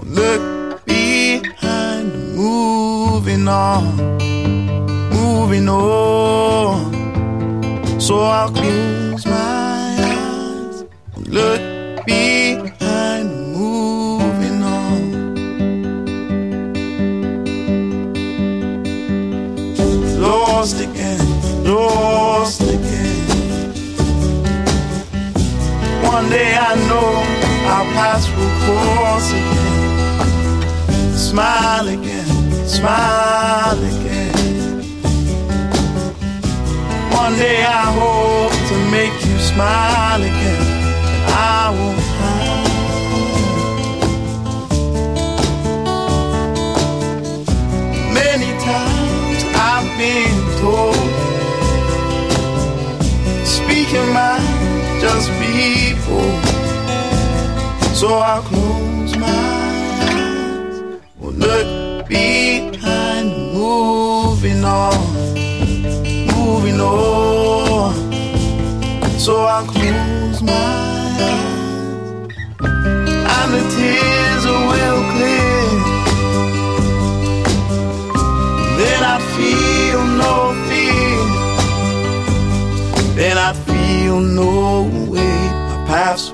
Look behind, moving on, moving on. So I'll close my eyes, look behind, moving on. lost again, lost again. One day I know our paths will cross again. Smile again, smile again. One day I hope to make you smile again. I will Many times I've been told Speaking mind, just people So I'll close So I'll close my eyes And the tears will clear then I feel no fear. Then I feel no way. My paths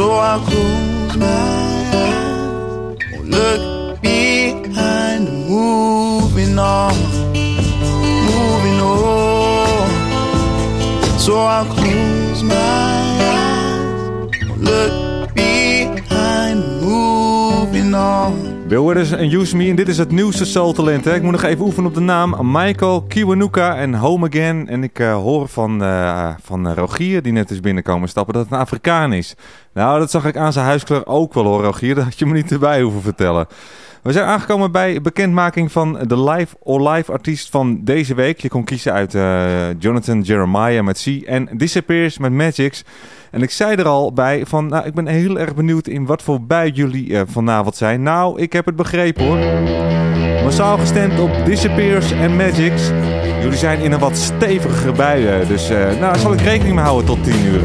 So I'll close my look behind, moving on, moving on. So I'll close my eyes, Withers en Use Me. En dit is het nieuwste soul-talent. Hè? Ik moet nog even oefenen op de naam. Michael Kiwanuka en Home Again. En ik eh, hoor van, eh, van eh, Rogier, die net is binnenkomen stappen, dat het een Afrikaan is. Nou, dat zag ik aan zijn huiskleur ook wel hoor, Rogier. Dat had je me niet erbij hoeven vertellen. We zijn aangekomen bij bekendmaking van de live or live artiest van deze week. Je kon kiezen uit Jonathan Jeremiah met C en Disappears met Magics. En ik zei er al bij van, nou, ik ben heel erg benieuwd in wat voor bij jullie eh, vanavond zijn. Nou, ik heb het begrepen hoor. Massaal gestemd op Disappears en Magics. Jullie zijn in een wat stevigere bui, eh, dus eh, nou, zal ik rekening mee houden tot 10 uur.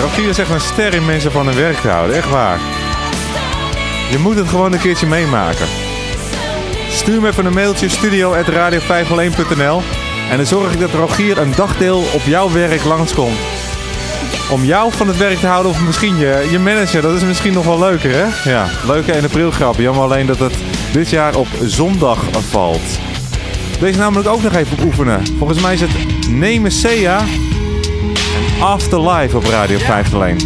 Rogier is echt een ster in mensen van hun werk te houden. Echt waar. Je moet het gewoon een keertje meemaken. Stuur me even een mailtje studio.radio501.nl En dan zorg ik dat Rogier een dagdeel op jouw werk langskomt. Om jou van het werk te houden of misschien je, je manager. Dat is misschien nog wel leuker hè? Ja, leuke 1 april grap. Jammer alleen dat het dit jaar op zondag valt. Deze namelijk ook nog even oefenen. Volgens mij is het Nemesea en Afterlife op Radio 501.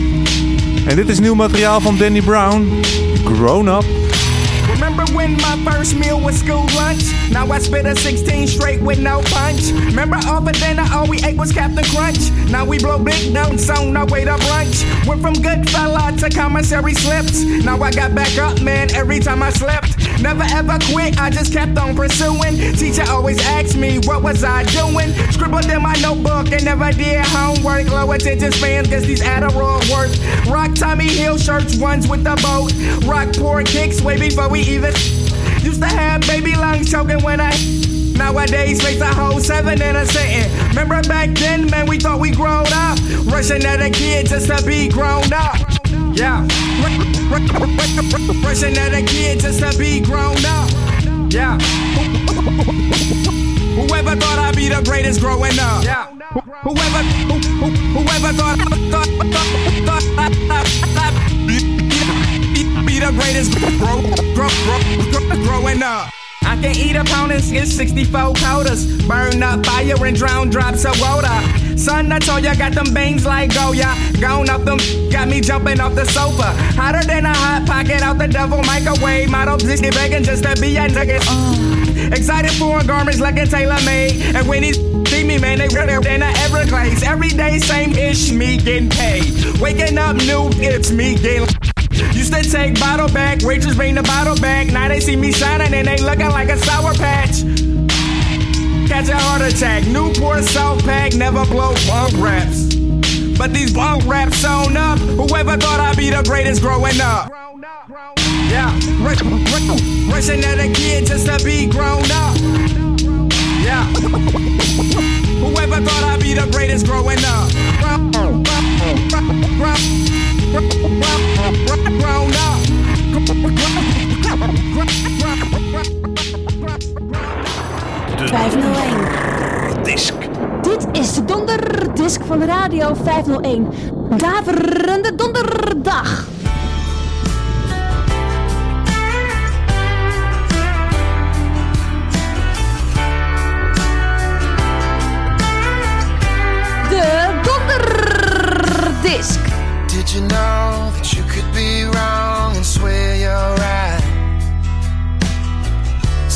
En dit is nieuw materiaal van Danny Brown. Grown Up. Remember when my first meal was school lunch? Now I spit a 16 straight with no punch. Remember all for dinner, all we ate was Captain Crunch. Now we blow big notes on our way to brunch. Went from good fella to commissary slips. Now I got back up, man, every time I slipped. Never ever quit, I just kept on pursuing. Teacher always asked me, what was I doing? Scribbled in my notebook and never did homework. Low attention spans, guess these Adderall work. Rock Tommy Hill shirts, ones with the boat. Rock poor kicks way before we even. Used to have baby lungs choking when I. Nowadays, face a whole seven in a sitting. Remember back then, man, we thought we grown up. Rushing at a kid just to be grown up. Yeah. Rushing at a kid just to be grown up. Yeah. Whoever thought I'd be the greatest growing up. Yeah. Whoever, who, who, whoever thought, thought, thought, thought I'd be, be the greatest grow, grow, grow, grow, growing up. I can eat a pound and get 64 quotas. Burn up fire and drown drops of water. Son, I told ya, got them bangs like oh, Goya. Gone up them, got me jumping off the sofa. Hotter than a hot pocket out the devil microwave. Model Disney begging just to be a nugget. Uh. Excited for garments like a tailor made. And when he see me, man, they realer than a Everglades. Every day, same ish, me getting paid. Waking up new, it's me getting. Used to take bottle back, waitress bring the bottle back. Now they see me shining and they looking like a sour patch. Catch a heart attack, Newport South Pack, never blow bunk raps. But these bunk raps sewn up. Whoever thought I'd be the greatest growing up? Yeah, rush, rush, rushing at a kid just to be grown up. Yeah, whoever thought I'd be the greatest growing up? Grown up? Grown up. 501. Disc. Dit is de donderdisc van Radio 501. Daverende donderdag. De donderdisc. Did you know that you could be wrong and swear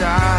a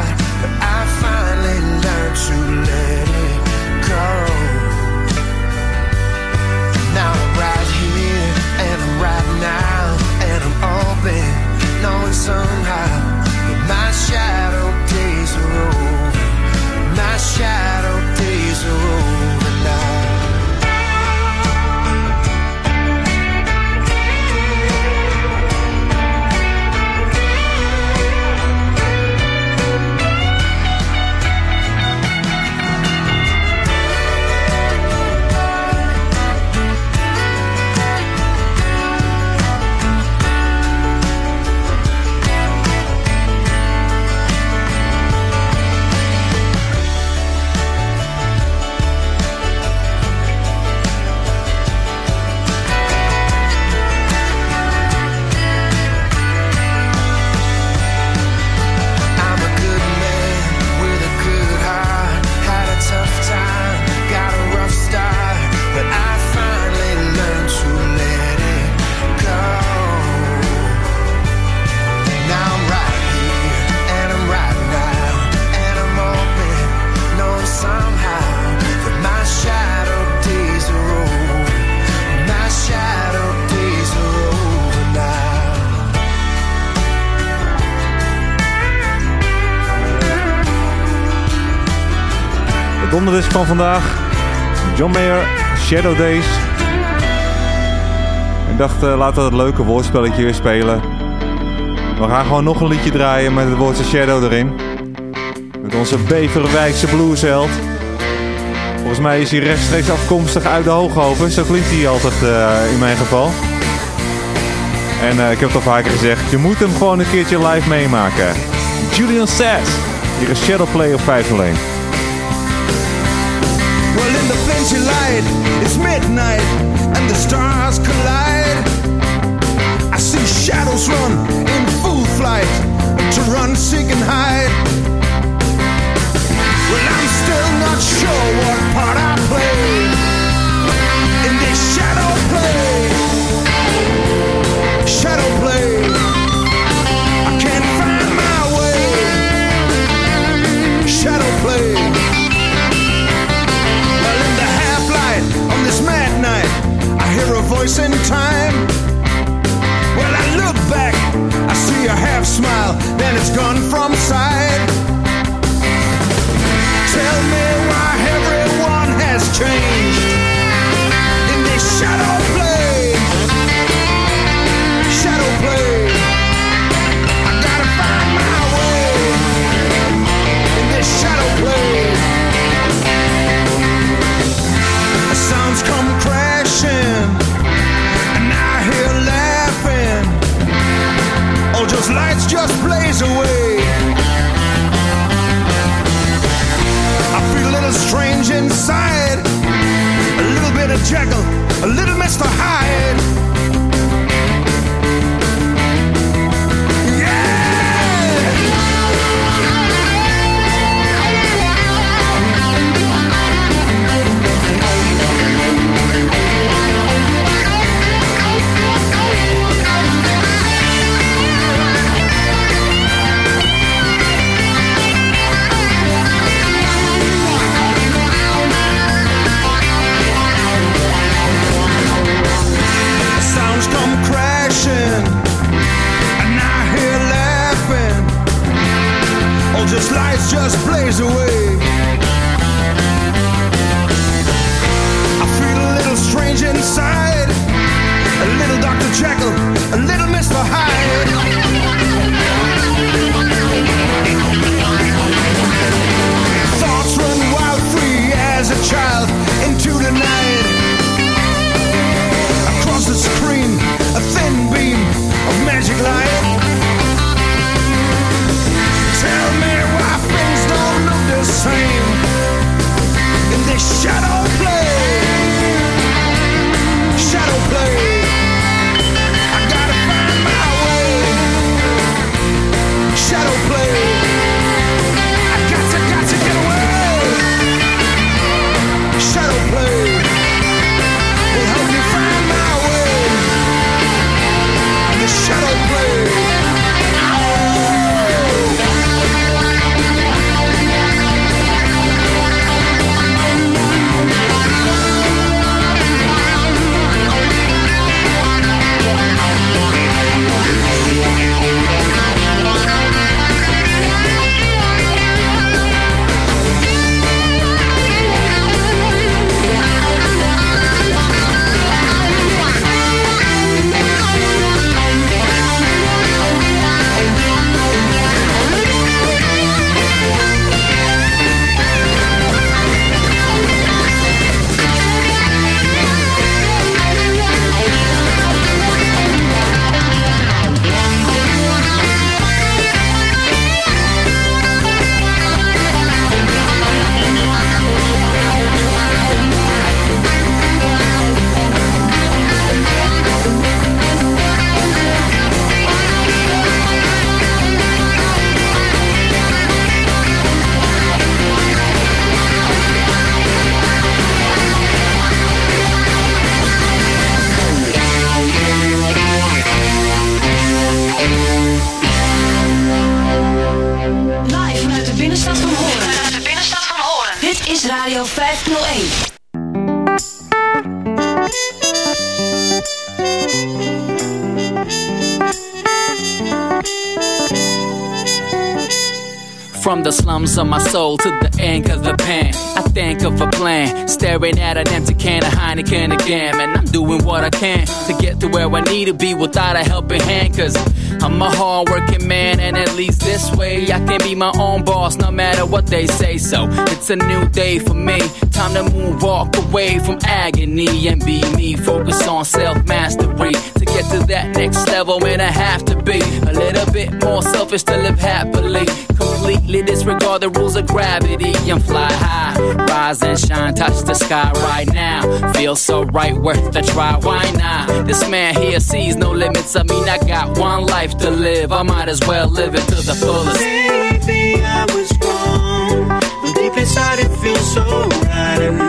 Donderdisc van vandaag. John Mayer, Shadow Days. Ik dacht, eh, laten we het leuke woordspelletje weer spelen. We gaan gewoon nog een liedje draaien met het woordje Shadow erin. Met onze Beverwijkse bluesheld. Volgens mij is hij rechtstreeks afkomstig uit de Hooghoven. Zo klinkt hij altijd eh, in mijn geval. En eh, ik heb het al vaker gezegd, je moet hem gewoon een keertje live meemaken. Julian Sass. Hier is Shadowplay op 501. Flinty light, it's midnight, and the stars collide. I see shadows run then it's gone from sight. Tell me why everyone has changed just away. I feel a little strange inside, a little bit of Jekyll, a little Mr. Hyde. My own boss no matter what they say. So it's a new day for me. Time to move, walk away from agony and be me. Focus on self mastery to get to that next level. And I have to be a little bit more selfish to live happily. Completely disregard the rules of gravity and fly high. Rise and shine, touch the sky right now. Feel so right, worth the try. Why not? This man here sees no limits. I mean, I got one life to live. I might as well live it to the fullest. Maybe I was wrong, but deep inside it feels so right.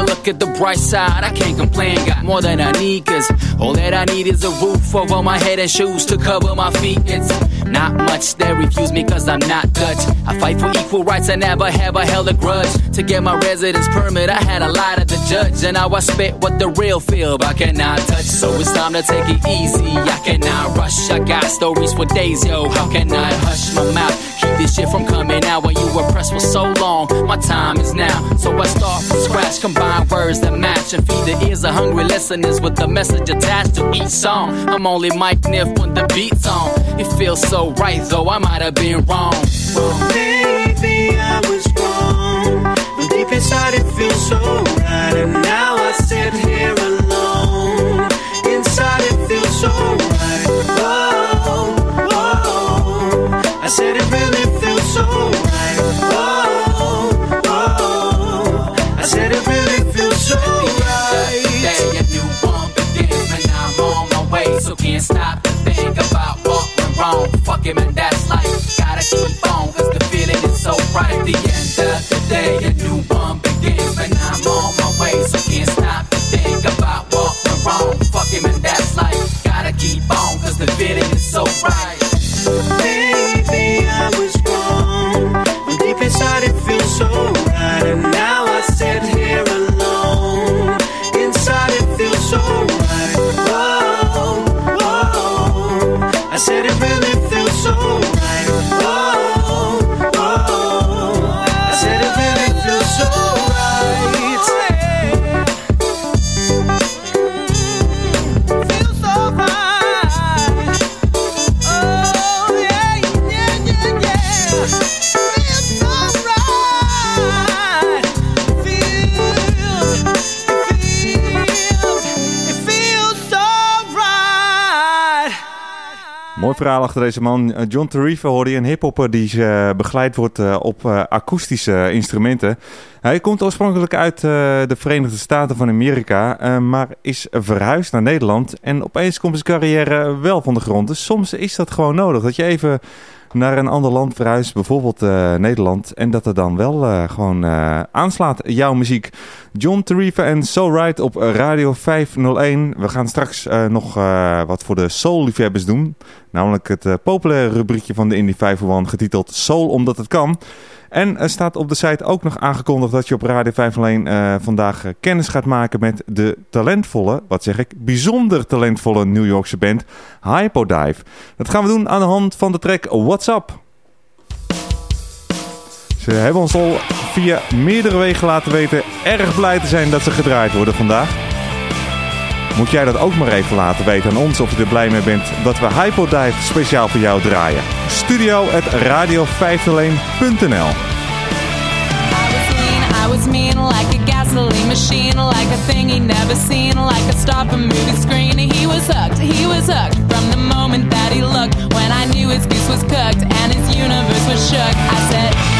Still look at the bright side, I can't complain. Got more than I need, cause all that I need is a roof over my head and shoes to cover my feet. It's not much that refuse me cause I'm not Dutch. I fight for equal rights, I never have I held a grudge. To get my residence permit, I had a lie to the judge. And now I spit what the real feel, but I cannot touch. So it's time to take it easy, I cannot rush. I got stories for days, yo. How can I hush my mouth? Keep this shit from coming out when you were pressed for so long. My time is now. So I start from scratch, combine words that match and feed the ears of hungry listeners with the message attached to each song. I'm only Mike Niff when the beat's on. It feels so right, though I might have been wrong. Maybe I was wrong, but deep inside it feels so right. And now I sit here alone. Inside it feels so right. Oh, oh, oh. I said it Fuck it, man, that's life. Gotta keep on, cause the feeling is so right. The end of the day, a new one begins, and I'm on my way, so can't stop to think about what went wrong. Fuck it, man, that's life. Gotta keep on, cause the feeling is so right. Verhaal achter deze man. Eh, John Tarifa hoorde je, een hiphopper die eh, begeleid wordt eh, op akoestische instrumenten. Hij komt oorspronkelijk uit de Verenigde Staten van Amerika, maar is verhuisd naar Nederland. En opeens komt zijn carrière wel van de grond. Dus soms is dat gewoon nodig, dat je even naar een ander land verhuist, bijvoorbeeld eh, Nederland. En dat er dan wel eh, gewoon eh, aanslaat, jouw muziek. John Tarifa en So Right op Radio 501. We gaan straks nog wat voor de soul-liefhebbers doen. Namelijk het populaire rubriekje van de Indie 501 getiteld Soul Omdat Het Kan. En er staat op de site ook nog aangekondigd dat je op Radio 501 eh, vandaag eh, kennis gaat maken met de talentvolle, wat zeg ik, bijzonder talentvolle New Yorkse band Hypodive. Dat gaan we doen aan de hand van de track What's Up. Ze hebben ons al via meerdere wegen laten weten erg blij te zijn dat ze gedraaid worden vandaag. Moet jij dat ook maar even laten weten aan ons of je er blij mee bent dat we Hypodive speciaal voor jou draaien. Studio at radio501.nl I was mean like a gasoline machine, like a thing he'd never seen, like a star from movie screen. He was hooked, he was hooked from the moment that he looked. When I knew his goose was cooked and his universe was shook, I said.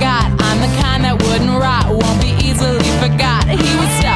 Him what I got. I'm the kind that wouldn't rot, won't be easily forgot. He was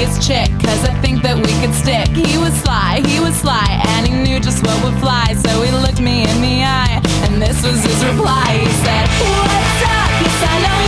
his chick, cause I think that we could stick. He was sly, he was sly, and he knew just what would fly. So he looked me in the eye, and this was his reply. He said, What's up? Yes, I know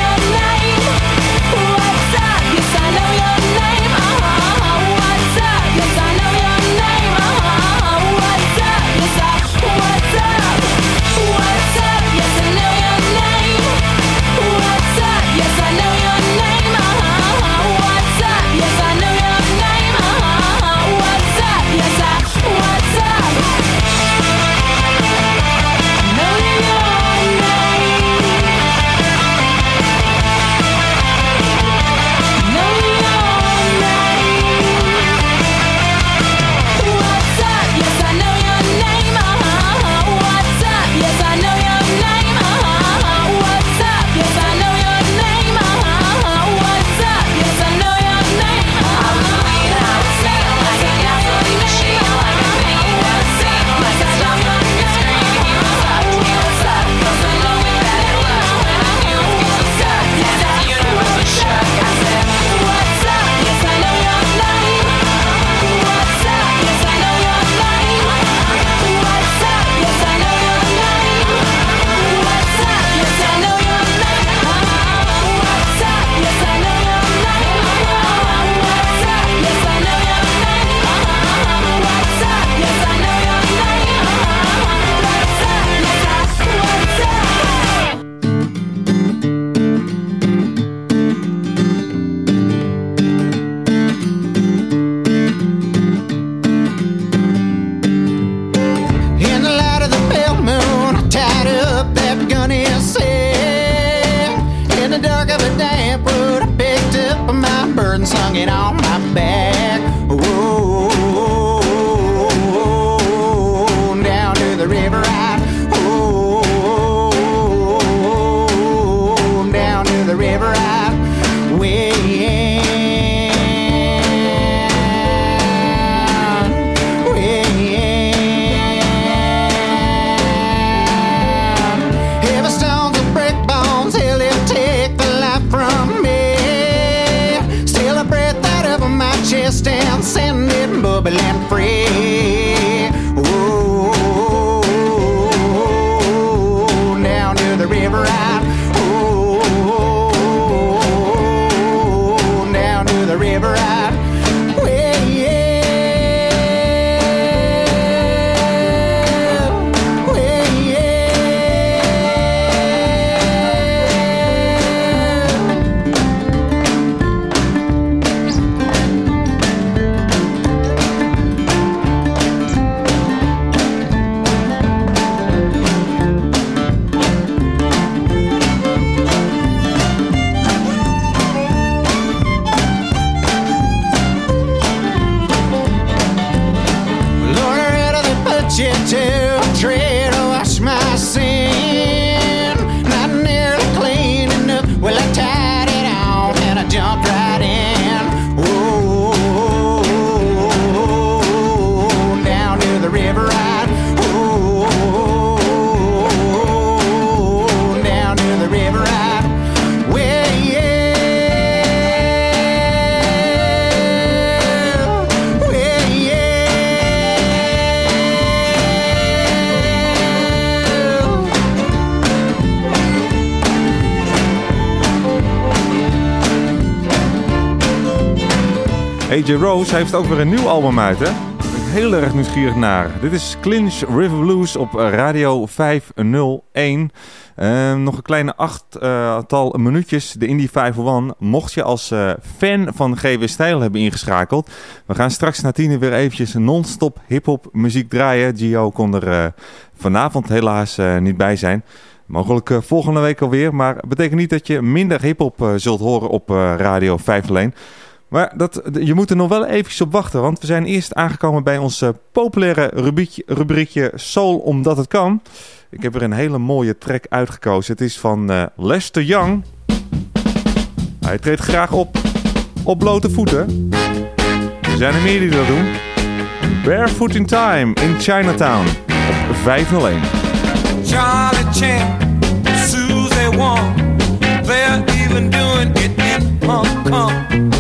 my chest and send AJ Rose heeft ook weer een nieuw album uit, hè? Heel erg nieuwsgierig naar. Dit is Clinch River Blues op Radio 501. Eh, nog een kleine achttal minuutjes, de Indie 501. Mocht je als eh, fan van GW Stijl hebben ingeschakeld. We gaan straks na tien weer eventjes non-stop hip-hop muziek draaien. Gio kon er eh, vanavond helaas eh, niet bij zijn. Mogelijk eh, volgende week alweer. Maar betekent niet dat je minder hip-hop eh, zult horen op eh, Radio 501. Maar dat, je moet er nog wel eventjes op wachten. Want we zijn eerst aangekomen bij ons eh, populaire rubriekje, rubriekje Soul Omdat Het Kan. Ik heb er een hele mooie track uitgekozen. Het is van eh, Lester Young. Hij treedt graag op op blote voeten. Er zijn er meer die dat doen. Barefoot in Time in Chinatown op 501. Charlie Chan, Susie Wong, they're even doing it in Hong Kong.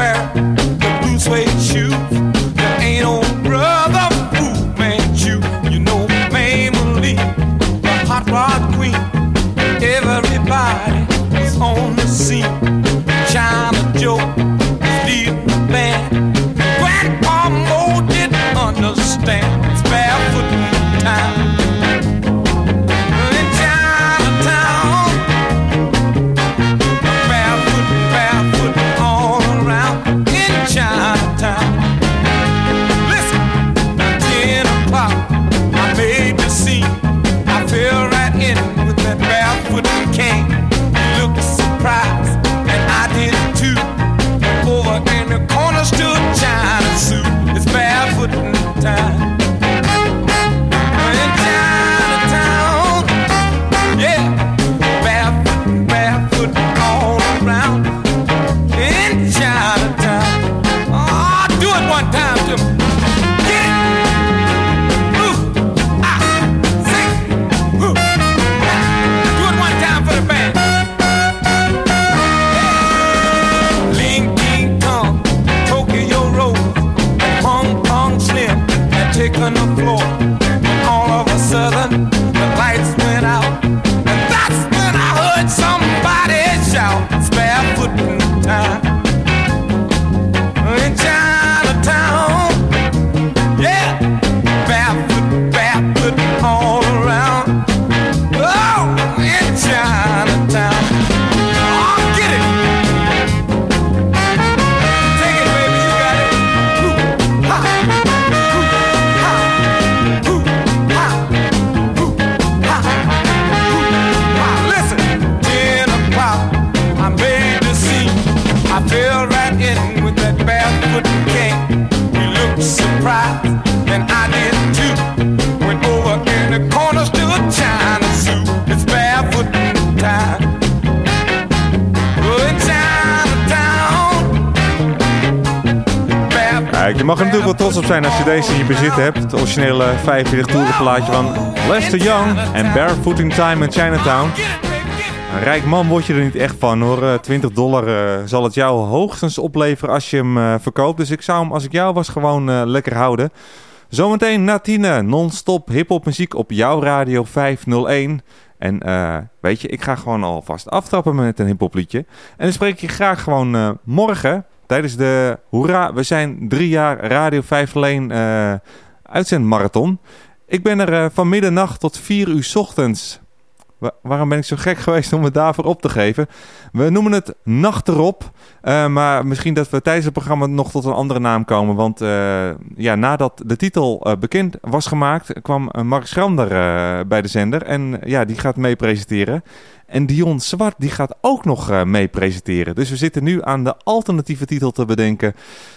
wear the blue suede hebt. Het originele 45 toeren plaatje van Lester Young en Barefooting Time in Chinatown. Een rijk man word je er niet echt van hoor. Eh, 20 dollar eh, zal het jou hoogstens opleveren als je hem eh, verkoopt. Dus ik zou hem als ik jou was gewoon eh, lekker houden. Zometeen na tienen, non-stop hip-hop muziek op jouw radio 501. En eh, weet je, ik ga gewoon alvast aftrappen met een hip-hop liedje. En dan spreek ik je graag gewoon eh, morgen tijdens de Hoera, we zijn drie jaar Radio 501 eh uitzendmarathon. Ik ben er eh, van middernacht tot 4 uur ochtends. Wa- waarom ben ik zo gek geweest om het daarvoor op te geven? We noemen het Nacht erop. eh, maar misschien dat we tijdens het programma nog tot een andere naam komen. Want eh, ja, nadat de titel eh, bekend was gemaakt, kwam Mark Schrander bij de zender. En ja, die gaat mee presenteren. En Dion Zwart die gaat ook nog mee presenteren. Dus we zitten nu aan de alternatieve titel te bedenken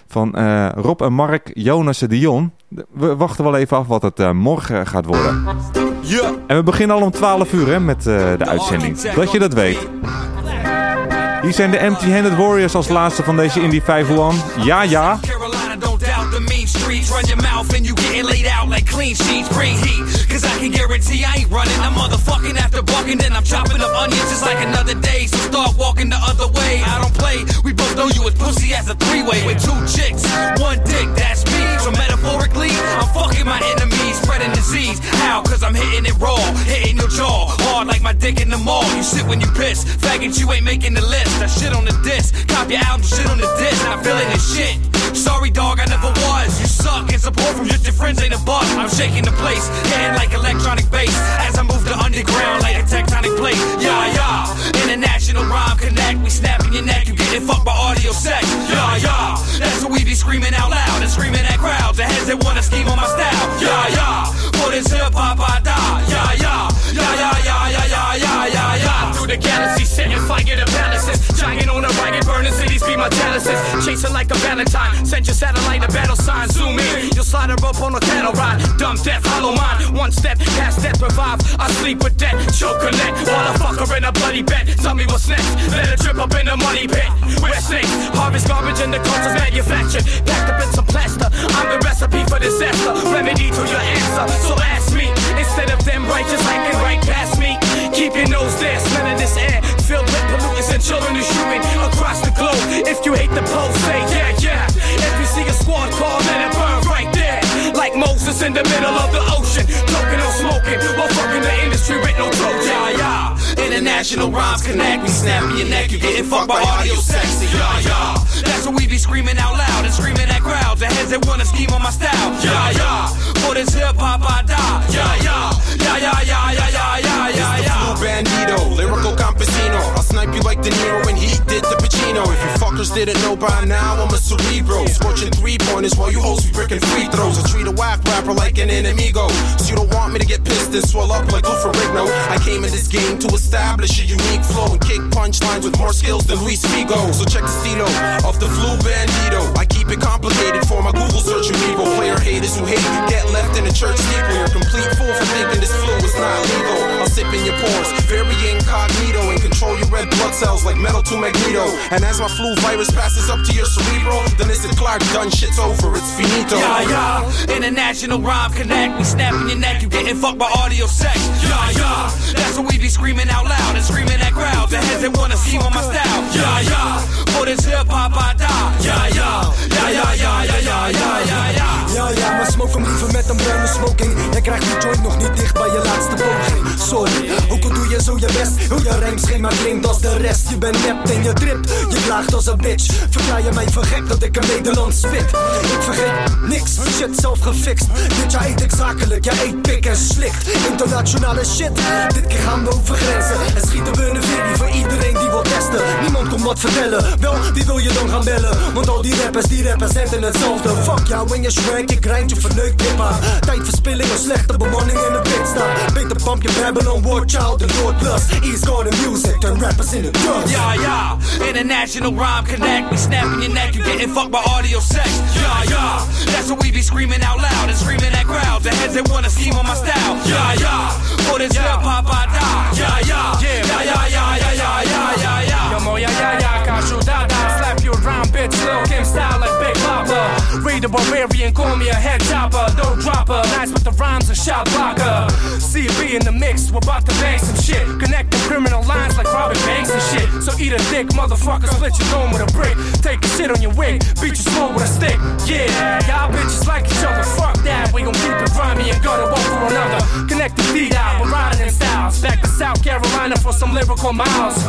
van Rob en Mark Jonassen Dion. We wachten wel even af wat het morgen gaat worden. En we beginnen al om 12 uur hè, met eh, de uitzending. Dat je dat weet. Hier zijn de Empty-Handed Warriors als laatste van deze Indie 501. Ja, ja. Carolina, don't doubt the mean streets. Run your mouth and you getting laid out like clean sheets. Bring heat, cause I can guarantee I ain't running. I'm motherfucking after bucking, then I'm chopping up onions just like another day. So start walking the other way. I don't play, we both know you as pussy as a three way with two chicks. One dick, that's me. So metaphorically, I'm fucking my enemies, spreading disease. How? Cause I'm hitting it raw, hitting your jaw. Hard like my dick in the mall. You sit when you piss. Faggot, you ain't making the list. I shit on the disc. Cop your album, shit on the disc. Not feeling this shit. Sorry, dog, I never was. You suck, and support from just your friends ain't a bust. I'm shaking the place, getting like electronic bass. As I move the underground like a tectonic plate. Yeah, yeah. International rhyme connect. We snapping your neck, you getting fucked by audio sex. Yeah, yeah. That's what we be screaming out loud and screaming at crowds. The heads that wanna scheme on my style. Yeah, yeah. For this hip hop, I die. Yeah, yeah, yeah, yeah, yeah, the galaxy, setting fire to palaces. Giant on a wagon, burning cities, be my genesis. Chasing like a valentine. Send your satellite a battle sign. Zoom in, you'll slide her up on a cattle ride. Dumb death, hollow mind. One step past death, revive. I sleep with death, choke connect. While I fuck her in a bloody bed. Tell me what's next. Let her trip up in the money pit. We're snakes, harvest garbage and the culture's manufactured. Packed up in some plaster. I'm the recipe for disaster. Remedy to your answer. So ask me instead of them righteous hacking right past me. Keep your nose there, smelling this air filled with pollutants and children who's shooting across the globe. If you hate the post, say yeah, yeah. If you see a squad call, let it burn right there. Like Moses in the middle of the ocean, token on smoking while fucking the industry with no Trojan. Yeah, yeah. International rhymes connect. We snapping your neck, you're getting fucked by audio sexy. Yeah, yeah. That's what we be screaming out loud and screaming at crowds. The heads that wanna scheme on my style. Yeah, yeah. For this hip hop, I die. Yeah, yeah. Yeah, yeah, yeah, yeah, yeah, yeah, yeah, yeah. Blue bandito, lyrical campesino. I'll snipe you like De Niro when he did the Pacino. If you fuckers didn't know by now, I'm a cerebro. Scorching three pointers while you hoes be bricking free throws. I treat a whack rapper like an enemigo. So you don't want me to get pissed and swell up like Lou Ferrigno. I came in this game to establish a unique flow and kick punchlines with more skills than Luis Figo. So check the stilo of the flu bandito. I keep it complicated for my Google searching people. Player haters who hate get left in the church steeple. You're a complete fool for thinking this flu is not legal. I'll sip in your pores, very incognito, and control your red blood cells like metal to magneto. And as my flu virus passes up to your cerebral, then it's a Clark done. Shit's over, it's finito. Yeah, yeah. International rhyme connect. We snapping your neck, you getting fucked by audio sex. Yeah, yeah. That's what we be screaming out loud and screaming at crowds. The heads that wanna see on my style. Yeah, yeah. For this hip hop, I die. Yeah. Yeah, yeah, yeah, yeah, yeah, yeah, yeah, yeah. Ja, ja, maar smoke hem liever met een bruine smoking. Jij krijgt die joint nog niet dicht bij je laatste poging. Sorry, ook al doe je zo je best. Heel je rijmschema klinkt als de rest. Je bent nep en je tript, je klaagt als een bitch. Verklaar je mij gek dat ik een Nederlands spit. Ik vergeet niks, shit zelf gefixt. Dit jaar eet ik zakelijk, jij eet pik en slikt. Internationale shit, dit keer gaan we over grenzen. En schieten we een video voor iedereen die wil testen. Niemand komt wat vertellen, wel, wie wil je dan gaan bellen? Want al die rappers, die representen hetzelfde. Fuck jou en je schrank, ik rijd je verneukt hip-hop. Tijdverspilling of slechte bemanning in de pitstop. Beter pump je Babylon, War Child, de Lord Plus. East Garden Music, turn rappers in the dust. Yeah, yeah. International rhyme connect. We snapping your neck, you getting fucked by audio sex. Yeah, yeah. That's what we be screaming out loud and screaming at crowds. The heads that wanna scheme on my style. Yeah, yeah. For this hip hop, I die. Yeah, yeah. Yeah, yeah, yeah, yeah, yeah, yeah, yeah, yeah. Yo, mo, ja, ja, ja, cashew, da, da, slap you around, bitch, Lil Kim style like Big Read the barbarian, call me a head chopper, dope dropper. Nice with the rhymes and shot blocker. CB in the mix, we're about to bang some shit. Connecting criminal lines like Robin Banks and shit. So eat a dick, motherfucker, split your dome with a brick. Take a shit on your wig, beat you slow with a stick. Yeah, y'all bitches like each other, fuck that. We gon' keep it grimy and gutter one for another. Connect the out, we're riding in styles. Back to South Carolina for some lyrical miles.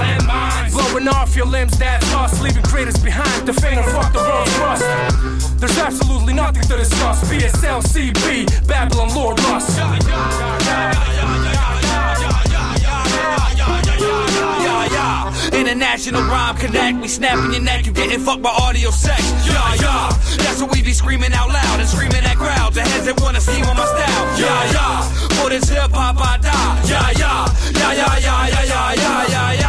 Blowing off your limbs, that's us. Leaving craters behind to finger fuck the world's rust. There's absolutely nothing to discuss. BSL, CB, Babylon, Lord Rust. Yeah, yeah. International rhyme connect. We snapping your neck. You getting fucked by audio sex. Yeah, yeah. That's what we be screaming out loud and screaming at crowds. The heads that wanna scheme on my style. Yeah, yeah. For this hip hop I die. Yeah, yeah. Yeah, yeah, yeah, yeah, yeah, yeah,